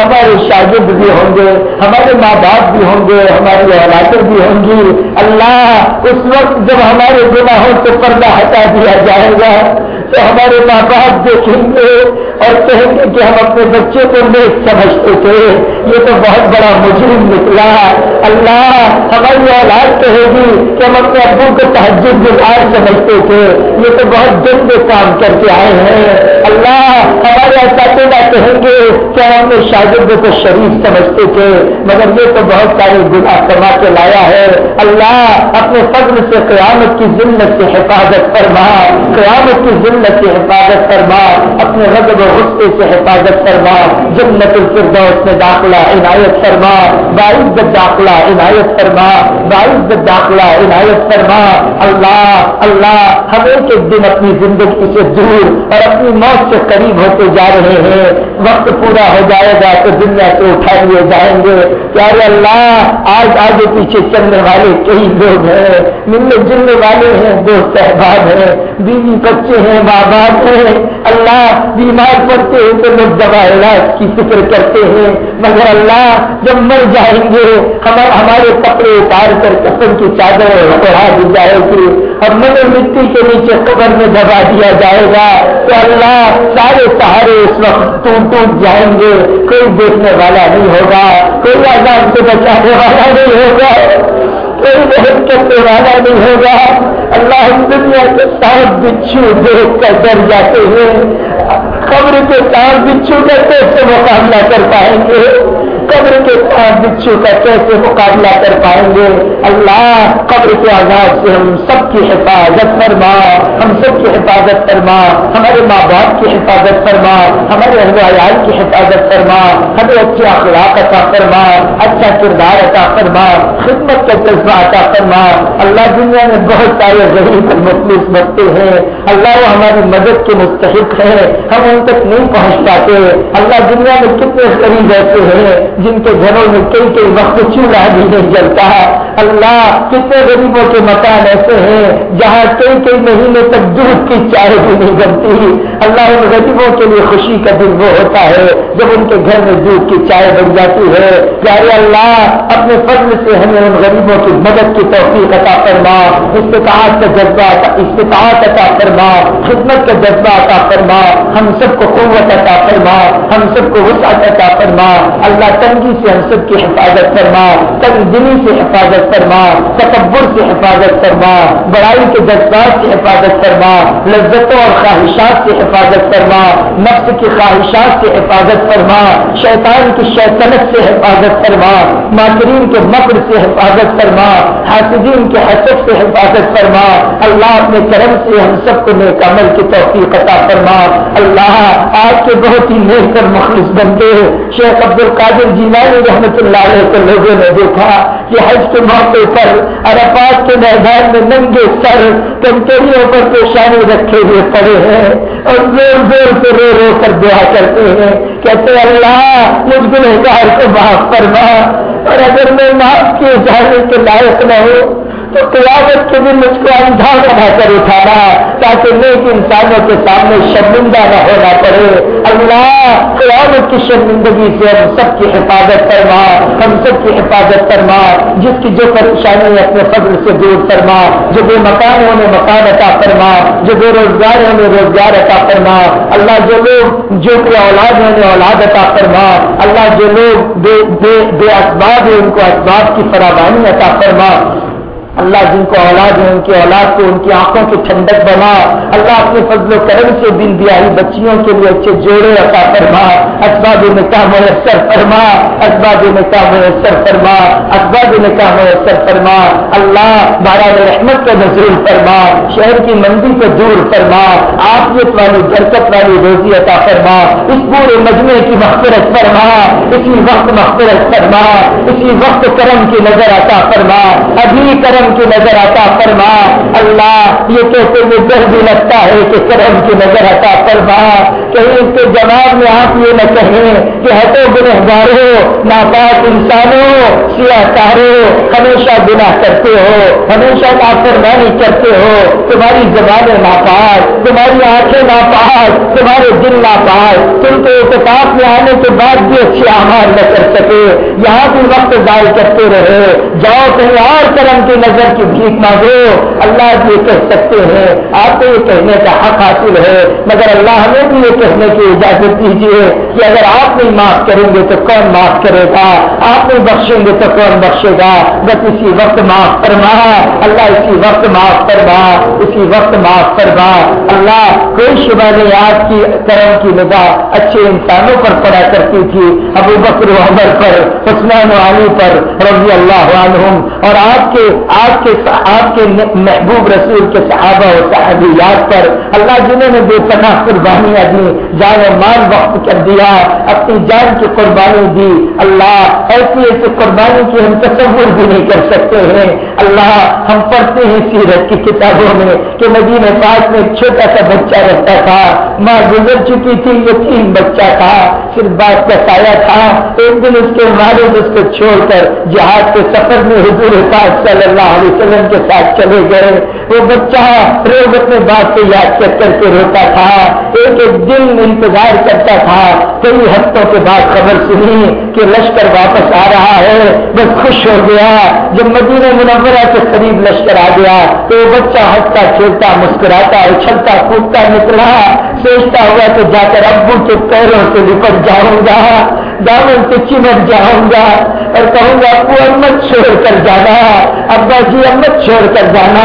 ہمارے شاگرد بھی ہوں گے، ہمارے ماں باپ بھی ہوں گے ہماری اولادیں بھی ہوں گی۔ اللہ اس وقت جب ہمارے گناہوں سے پردہ ہٹا دیا جائے گا تو ہمارے ماں باپ دیکھیں گے اور کہیں گے کہ ہم اپنے بچے کو نیک سمجھتے تھے، یہ تو بہت بڑا مجرم نکلا۔ اللہ ہماری اولاد کہے گی کہ ہم اپنے ابو کو تحجد گزار سمجھتے تھے۔ یہ تو بہت گندے کام کر کے آئے ہیں۔ اللہ ہمارے اساتذہ کہیں گے کہ ہم اپنے شاگردوں کو شریف سمجھتے تھے، مگر یہ تو بہت سارے گناہ کروا کے لایا ہے۔ اللہ اپنے فضل سے قیامت کی ذمت سے حفاظت فرما۔ قیامت کی ذلت سے حفاظت فرما، اپنے غضب و غصے سے حفاظت فرما، جنت الفردوس میں داخلہ عنایت فرما باعث داخلہ عنایت فرما باعث داخلہ عنایت فرما۔ اللہ اللہ، ہم ایک ایک دن اپنی زندگی سے دور اور اپنی موت سے قریب ہوتے جا رہے ہیں۔ وقت پورا ہو جائے گا تو دنیا سے اٹھا لیے جائیں گے۔ پیارے اللہ، آج آگے پیچھے چلنے والے کئی لوگ ہیں۔ ملنے جلنے والے ہیں، دوست احباب ہیں۔ بیوی بچے ہیں ماں باپ ہیں۔ اللہ بیمار پڑتے ہیں تو لوگ دوا علاج کی فکر کرتے ہیں۔ مگر اللہ جب مر جائیں گے ہمارے کپڑے اتار کر قسم کی چادر اڑا دی جائے گی۔ اور مگر مٹی کے نیچے قبر میں دبا دیا جائے گا تو اللہ سارے سہارے اس وقت ٹوٹ ٹوٹ جائیں گے۔ کوئی دیکھنے والا نہیں ہوگا، کوئی آزاد سے بچانے والا نہیں ہوگا۔ کوئی بہت کرنے والا نہیں ہوگا۔ اللہ دنیا کے ساتھ بچھو، دیکھ کر ڈر جاتے ہیں۔ قبر کے ساتھ بچھو، کیسے سے مقابلہ کر پائیں گے؟ قبر کے ساتھ کا کیسے مقابلہ کر پائیں گے؟ اللہ قبر کے آزاد سے ہم سب کی حفاظت فرما، ہم سب کی حفاظت فرما، ہمارے ماں باپ کی حفاظت فرما، ہمارے اہل عیال کی حفاظت فرما، ہمیں اچھے اخلاق عطا فرما اچھا کردار عطا فرما، خدمت کا جذبہ عطا فرما۔ اللہ دنیا میں بہت سارے غریب اور مخلص بچتے ہیں۔ اللہ وہ ہماری مدد کے مستحق ہے ہم ان تک نہیں پہنچ پاتے۔ اللہ دنیا میں کتنے غریب ایسے ہیں جن کے گھروں میں کئی کئی وقت چولہا بھی نہیں جلتا ہے۔ اللہ کتنے غریبوں کے مکان ایسے ہیں جہاں کئی کئی مہینے تک دودھ کی چائے بھی نہیں بنتی اللہ ان غریبوں کے لیے خوشی کا دن وہ ہوتا ہے جب ان کے گھر میں دودھ کی چائے بن جاتی ہے۔ پیارے اللہ، اپنے فضل سے ہمیں ان غریبوں کی مدد کی توفیق عطا فرما۔ استطاعت کا جذبہ استطاعت عطا فرما۔ خدمت کا جذبہ عطا فرما۔ ہم سب کو قوت عطا فرما۔ ہم سب کو وسعت عطا فرما۔ اللہ تنگی سے ہم سب کی حفاظت فرما تنگ دلی سے حفاظت فرما، تکبر سے حفاظت فرما، بڑائی کے جذبات سے حفاظت فرما، لذتوں اور خواہشات سے حفاظت فرما، نفس کی خواہشات سے حفاظت فرما، شیطان کی شیطنت سے حفاظت فرما، ماکرین کے مکر سے حفاظت فرما، حاسدین کے حسد سے حفاظت فرما، اللہ اپنے کرم سے ہم سب کو نیک عمل کی توفیق عطا فرما۔ اللہ، آج کے بہت ہی نیک اور مخلص بنتے شیخ عبد القادر جیلانی رحمت اللہ علیہ کے لوگوں نے دیکھا کہ حج کے موقع پر عرفات کے میدان میں ننگے سر کنٹینیوں پر پیشانی رکھے ہوئے پڑے ہیں اور زور زور سے رو رو کر دعا کرتے ہیں کہتے اللہ، مجھ گنہگار کو معاف فرما اور اگر میں معاف کیے جانے کے لائق نہ ہوں تو قیادت کے دن مجھ کو اندھا بنا کر اٹھانا تاکہ نیک انسانوں کے سامنے شرمندہ نہ ہونا پڑے۔ اللہ قیامت کی شرمندگی سے ہم سب کی حفاظت فرما ہم سب کی حفاظت فرما۔ جس کی جو پریشانی ہے اپنے فضل سے دور فرما جو بے مکانوں میں مکان عطا فرما جو بے روزگاروں میں روزگار عطا فرما۔ اللہ جو لوگ جو کہ اولاد ہیں انہیں اولاد عطا فرما۔ اللہ جو لوگ بے بے, بے اسباب ہیں ان کو اسباب کی فراوانی عطا فرما۔ اللہ جن کو اولاد ہے، ان کی اولاد کو، ان کی آنکھوں کی ٹھنڈک بنا۔ اللہ اپنے فضل و کرم سے دن دیہی بچیوں کے لیے اچھے جوڑے عطا فرما۔ اسباب نکاح میسر فرما۔ اسباب نکاح میسر فرما۔ اسباب نکاح میسر فرما۔ اللہ بارہ رحمت کا نظر فرما۔ شہر کی مندی کو دور فرما۔ آفیت والی، برکت والی روزی عطا فرما۔ اس پورے مجمے کی مغفرت فرما۔ اسی وقت مغفرت فرما۔ اسی وقت کرم کی نظر عطا فرما۔ ابھی کرم کی نظر آتا فرما۔ اللہ یہ کہتے ہوئے ڈر بھی لگتا ہے کہ کرم کی نظر آتا فرما۔ کہیں اس کے جواب میں آپ یہ نہ کہیں کہ ہٹو گنہگارو ناپاک انسانوں سیاہ تارو ہمیشہ گناہ کرتے ہو، ہمیشہ نافرمانی کرتے ہو، تمہاری زبانیں ناپاک، تمہاری آنکھیں ناپاک، تمہارے دل ناپاک، تم کو اتفاق میں آنے کے بعد بھی اچھے آمار نہ کر سکے۔ یہاں بھی وقت ضائع کرتے رہے۔ جاؤ کہیں اور کرم کی نظر کی بھیک مانگو۔ اللہ یہ کہہ سکتے ہیں، آپ کو یہ کہنے کا حق حاصل ہے، مگر اللہ ہمیں بھی یہ کہنے کی اجازت دیجیے کہ اگر آپ نہیں معاف کریں گے تو کون معاف کرے گا؟ آپ نہیں بخشیں گے تو کون بخشے گا؟ بس اسی وقت معاف فرما، اللہ اسی وقت معاف فرما، اسی وقت معاف فرما۔ اللہ کوئی شبہ نہیں، آپ کی کرم کی نگاہ اچھے انسانوں پر پڑا کرتی تھی، ابو بکر عمر پر، عثمان علی پر، رضی اللہ عنہم۔ اور آپ کے آپ کے آپ کے محبوب رسول کے صحابہ و صحابیات پر، اللہ جنہوں نے بے پناہ قربانیاں دی جان مال وقت کر دیا، اپنی جان کی قربانی دی۔ اللہ ایسی ایسی قربانی کی ہم تصور بھی نہیں کر سکتے ہیں۔ اللہ، ہم پڑھتے ہیں سیرت کی کتابوں میں کہ مدینہ پاس میں ایک چھوٹا سا بچہ رہتا تھا۔ ماں گزر چکی تھی یتیم بچہ تھا۔ صرف بات کا سایہ تھا۔ ایک دن اس کے والد اس کو چھوڑ کر جہاد کے سفر میں حضور پاک صلی اللہ علیہ وسلم کے ساتھ چلے گئے۔ وہ بچہ روز اپنے باپ کو یاد کر کر کے روتا تھا، ایک ایک دن انتظار کرتا تھا۔ کئی ہفتوں کے بعد خبر سنی کہ لشکر واپس آ رہا ہے۔ بس خوش ہو گیا۔ جب مدینہ منورہ کے قریب لشکر آ گیا تو وہ بچہ ہنستا، کھیلتا، مسکراتا، اچھلتا، کودتا، نکلا، سوچتا ہوا کہ جا کر ابو کے پیروں سے لپٹ جاؤں گا۔ دامن سے چمٹ جاؤں گا اور کہوں گا، ابو امت چھوڑ کر جانا، ابا جی امت چھوڑ کر جانا،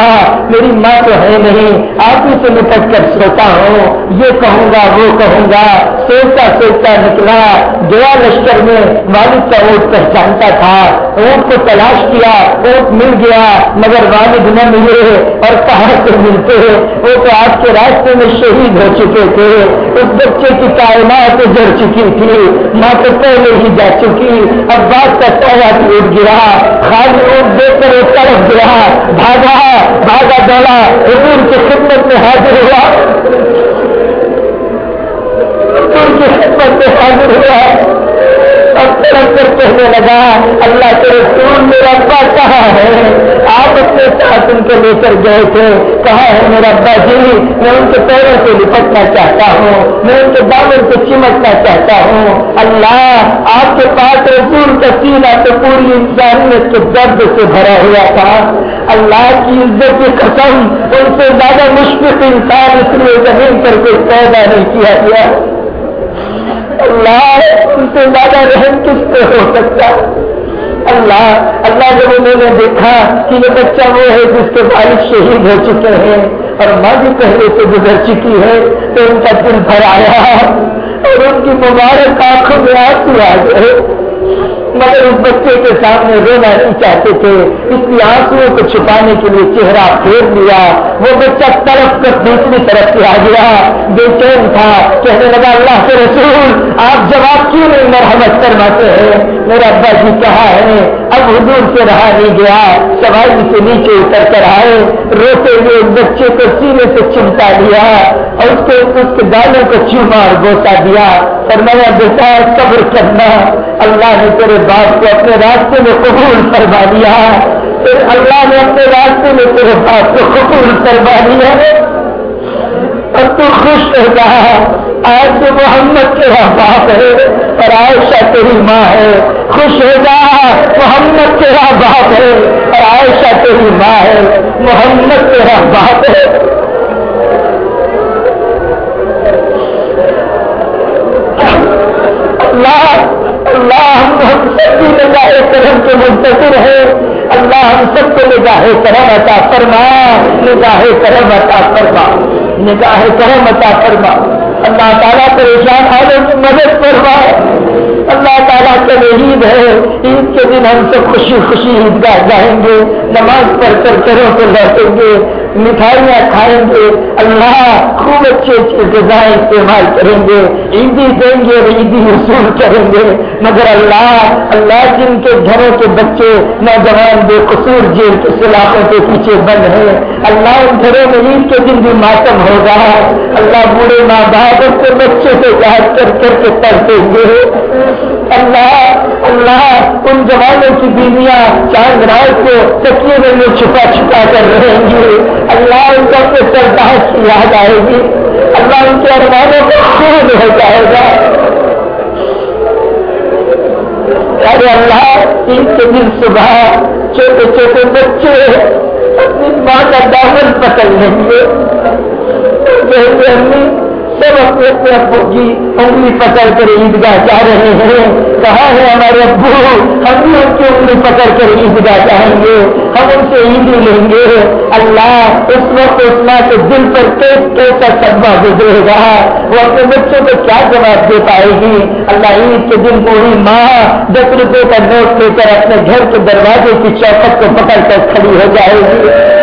میری ماں تو ہے نہیں، آپ ہی سے نپٹ کر سوتا ہوں، یہ کہوں گا، وہ کہوں گا سوچتا سوچتا نکلا، گیا لشکر میں والد کا اونٹ پہچانتا تھا اونٹ کو تلاش کیا اونٹ مل گیا، مگر والد نہ ملے اور کہاں سے ملتے؟ وہ تو آپ کے راستے میں شہید ہو چکے تھے۔ اس بچے کی کائنات جڑ چکی تھی، ماں تو پہلے ہی جا چکی۔ اب بات کا سایہ ٹوٹ گیا خالی اونٹ دیکھ کر ایک طرف گیا، بھاگا بھاگا دوڑا، حضور کی خدمت میں حاضر ہوا۔ حضور میں حاضر ہوا اب کر کہنے لگا اللہ کے رسول میرا ابا کہاں ہے آپ اپنے ساتھ ان کو لے کر گئے تھے کہاں ہے، میرا ابا جی میں ان کے پیروں سے لپٹنا چاہتا ہوں میں ان کے دامن سے چمٹنا چاہتا ہوں، اللہ، آپ کے پاس رسول کا سینہ تو پوری انسانیت کے درد سے بھرا ہوا تھا اللہ کی عزت کی قسم ان سے زیادہ مشکل انسان، اس لیے زمین پر کوئی پیدا نہیں کیا گیا۔ اللہ ان سے زیادہ رحم کس پہ ہو سکتا؟ اللہ اللہ جب انہوں نے دیکھا کہ یہ بچہ وہ ہے جس کے والد شہید ہو چکے ہیں اور ماں بھی پہلے سے گزر چکی ہے، تو ان کا دل بھر آیا اور ان کی مبارک آنکھوں میں آنسو آ گئے۔ مگر اس بچے کے سامنے رونا نہیں چاہتے تھے، اس لیے آنسو کو چھپانے کے لیے چہرہ پھیر لیا۔ وہ بچہ طرف کر دوسری طرف سے آ گیا۔ بے چین تھا، کہنے لگا، اللہ کے رسول، آپ جواب کیوں نہیں مرحمت کرواتے ہیں؟ میرا ابا جی کہا ہے، اب حضور سے رہا نہیں گیا سواری سے نیچے اتر کر آئے، روتے ہوئے بچے کو سینے سے چمٹا لیا اور اس کو اس کے دانوں کو چوما اور گوسا دیا۔ اور میں بیٹا، صبر کرنا۔ اللہ نے تیرے باپ کو اپنے راستے میں قبول فرما دیا پھر اللہ نے اپنے راستے میں تیرے باپ کو قبول فرما دیا اور تو خوش ہو رہا آج تو محمد تیرا باپ ہے اور عائشہ تیری ماں ہے۔ خوش ہو جا، محمد تیرا باپ ہے۔ اور عائشہ تیری ماں ہے، محمد تیرا باپ ہے۔ اللہ اللہ ہم سب کی نگاہ کرم کے منتظر ہے اللہ ہم سب کو نگاہ کرم عطا فرما، نگاہ کرم عطا فرما، نگاہ کرم عطا فرما۔ اللہ تعالیٰ پریشان عالم کی مدد فرمائے۔ اللہ تعالیٰ کا عید ہے۔ عید کے دن ہم سب خوشی خوشی عیدگاہ جائیں گے، نماز پڑھ کر کروں کو لوٹیں گے۔ مٹھائیاں کھائیں گے، اللہ خوب اچھے اچھے غذائیں استعمال کریں گے، عیدی دیں گے اور عیدی وصول کریں گے۔ مگر اللہ اللہ جن کے گھروں کے بچے نوجوان بے قصور جیل کے سلاخوں کے پیچھے بند ہیں، اللہ ان گھروں میں عید کے دن بھی ماتم ہوگا۔ اللہ بوڑھے ماں باپ کے بچے سے یاد کر کر کے پڑھتے گے اللہ اللہ، ان جوانوں کی بیویاں چاند رات کو تکیے میں چھپا چھپا کر رہیں گی۔ اللہ ان کو اپنے سردار کی یاد آئے گی۔ اللہ ان کے ارمانوں کو خود ہو جائے گا۔ ارے اللہ، عید کے دن صبح چھوٹے چھوٹے بچے اپنی ماں کا دامن پکڑ لیں گے۔ امی سب وقت اپنے ابو کی انگلی پکڑ کر عیدگاہ جا رہے ہیں، کہاں ہے ہمارے ابو؟ ہم بھی ان کی انگلی پکڑ کر عیدگاہ جائیں گے۔ ہم ان سے عیدی لیں گے۔ اللہ اس وقت اس ماں کے دل پر کیس کیسا صدمہ گزرے گا۔ وہ اپنے بچوں کو کیا جواب دے پائے گی؟ اللہ عید کے دن پوری ماں دس روپے کا نوٹ لے کر اپنے گھر کے دروازے کی چوکٹ کو پکڑ کر کھڑی ہو جائے گی۔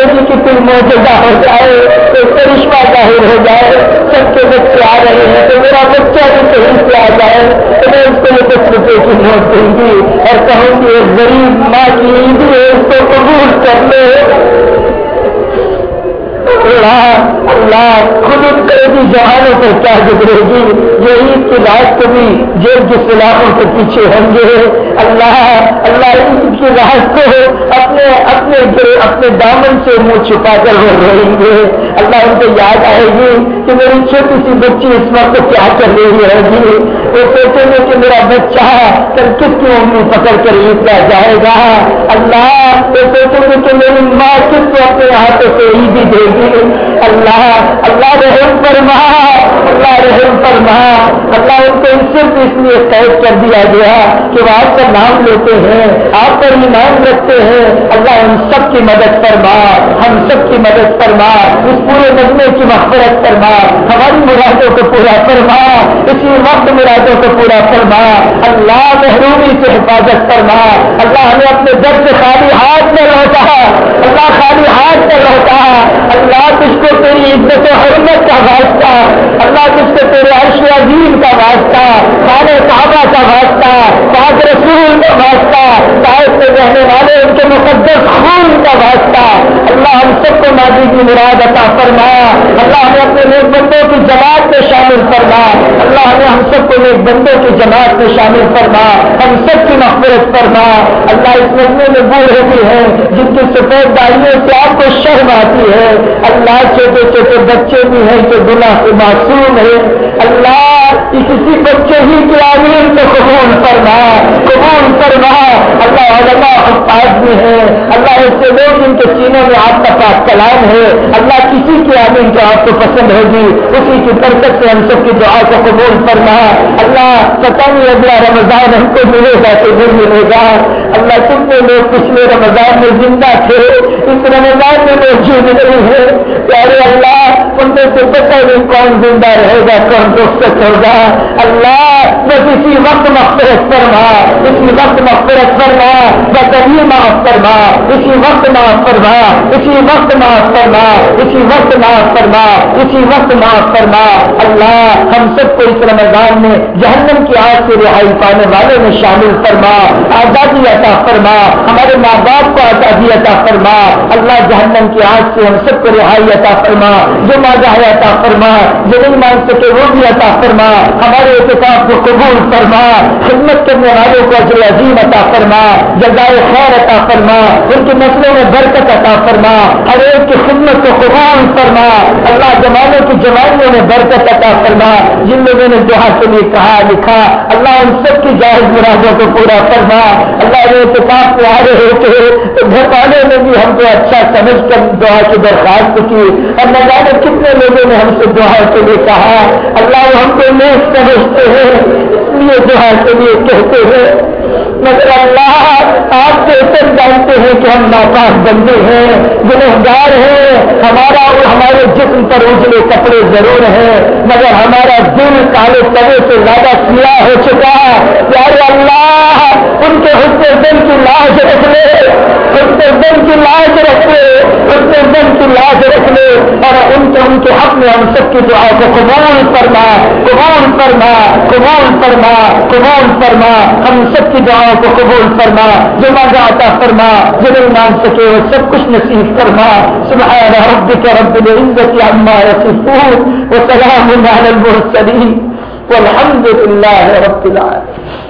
سوچے گی کہ کوئی موجودہ ہو جائے، کوئی کرشمہ ظاہر ہو جائے، سب کے بچے آ رہے ہیں، تو میرا بچہ بھی کہیں سے آ جائے، تو میں اس کو یہ دس روپے کی نوٹ دوں گی اور کہوں گی ایک غریب ماں کی عید ہے، اس کو قبول کر لے۔ اللہ اللہ، خود ان قیدی جوانوں پر کیا گزرے گی؟ جو عید کی رات کو بھی جیل کی سلاخوں کے پیچھے ہوں گے اللہ اللہ عید کی رات کو اپنے اپنے اپنے دامن سے منہ چھپا کر وہ رہیں گے۔ اللہ ان کو یاد آئے گی کہ میری چھوٹی سی بچی اس وقت کیا کر رہی رہے گی وہ سوچیں گے کہ میرا بچہ کل کس کی انگلی پکڑ کر عید کا جائے گا۔ اللہ، وہ سوچیں گے کہ میری ماں کس کو اپنے ہاتھوں سے عیدی دے گی۔ اللہ اللہ رحم فرما اللہ رحم فرما اللہ ان کو صرف اس لیے قید کر دیا گیا کہ وہ آپ کا نام لیتے ہیں، آپ پر ایمان رکھتے ہیں۔ اللہ ان سب کی مدد فرما، ہم سب کی مدد فرما، اس پورے مجمے کی مغفرت فرما۔ ہماری مرادوں کو پورا فرما اسی وقت مرادوں کو پورا فرما۔ اللہ محرومی سے حفاظت فرما۔ اللہ ہمیں اپنے در سے خالی ہاتھ میں لوٹا اللہ خالی ہاتھ میں لوٹا اللہ تجھ کو تیری عزت و حرمت کا واسطہ اللہ تجھ کو تیرے عرش کا واسطہ، سارے صحابہ کا واسطہ پاک رسول کا واسطہ صاحب سے رہنے والے ان کے مقدس خون کا واسطہ۔ اللہ ہم سب کو ماضی کی مراد عطا فرما اللہ ہمیں اپنے نیک بندوں کی جماعت میں شامل فرما اللہ ہمیں ہم سب کو نیک بندوں کی جماعت میں شامل فرما ہم سب کی مغفرت فرما اللہ اس مجمے میں بوڑھے بھی ہیں جن کی سفید داڑیوں سے آپ کو شرم آتی ہے۔ اللہ چھوٹے چھوٹے بچے بھی ہیں جو گناہ سے معصوم ہے اللہ کسی بچے ہی کی آمین کو قبول فرما قبول فرما۔ اللہ علماء حفاظ بھی ہیں، اللہ ایسے لوگ جن کے سینوں میں آپ کا پاس کلام ہے۔ اللہ کسی کی آمین جو آپ کو پسند ہوگی، اسی کی برکت سے ہم سب کی دعا کو قبول فرما۔ اللہ پتہ نہیں اگلا رمضان ہم کو ملے گا تو بھی ملے گا۔ اللہ کتنے لوگ پچھلے رمضان میں زندہ تھے۔ اس رمضان میں موجود جی نہیں ہے۔ پیارے اللہ، ان میں سے پتہ نہیں کون زندہ رہے گا، کون دوست ہوگا اللہ بس اسی وقت مغفرت فرما اسی وقت مغفرت فرما بس ابھی معاف فرما اسی وقت معاف فرما اسی وقت معاف فرما اسی وقت معاف فرما اسی وقت معاف فرما۔ اللہ، ہم سب کو اس رمضان میں جہنم کی آگ سے رہائی پانے والوں میں شامل فرما، آزادی عطا فرما، ہمارے ماں باپ کو آزادی عطا فرما اللہ جہنم کی آگ سے ہم سب کو رہائی عطا فرما، جو ماضا ہے عطا فرما، جو نہیں مان سکے وہ بھی عطا فرما۔ ہمارے احتساب کو قبول فرما، خدمت کرنے والوں کو اجر عظیم عطا فرما، جزائے خیر عطا فرما، ان کے مسئلوں میں برکت عطا فرما۔ ہر ایک کی خدمت کو قبول فرما۔ اللہ جوانوں کی جوانیوں میں برکت عطا فرما۔ جن لوگوں نے دعا کے لیے کہا، لکھا، اللہ ان سب کی جائز مرادوں کو پورا فرما۔ اللہ نے احتساب پہ آ رہے تھے، تو گھر والے نے بھی ہم نے اچھا سمجھ کر دعا کی درخواست کی۔ اور نہ جانے کتنے لوگوں نے ہم سے دعا کے لیے کہا اللہ ہم کو نیک سمجھتے ہیں، اس لیے دعا کے لیے کہتے ہیں۔ مگر اللہ، آپ بہتر جانتے ہیں کہ ہم ناپاس بندے ہیں، گنہگار ہیں، ہمارا اور ہمارے جسم پر اجلے کپڑے ضرور ہیں، مگر ہمارا دل کالے تبے سے زیادہ سیاہ ہو چکا پیارے اللہ، ان کے حسن دل کی لاش رکھ لے، حسن دل کی لاش رکھ لے، حسن دل کی لاش رکھ لے۔ اور ان کے ان کے حق میں ہم سب کی دعا کو قبول فرما قبول فرما قبول فرما قبول فرما۔ ہم سب کی دعا کو قبول فرما جو مانگا عطا فرما جو نہیں مانگ سکے وہ سب کچھ نصیب فرما۔ سبحان ربك رب العزة عما يصفون وسلام على المرسلين والحمد لله رب العالمين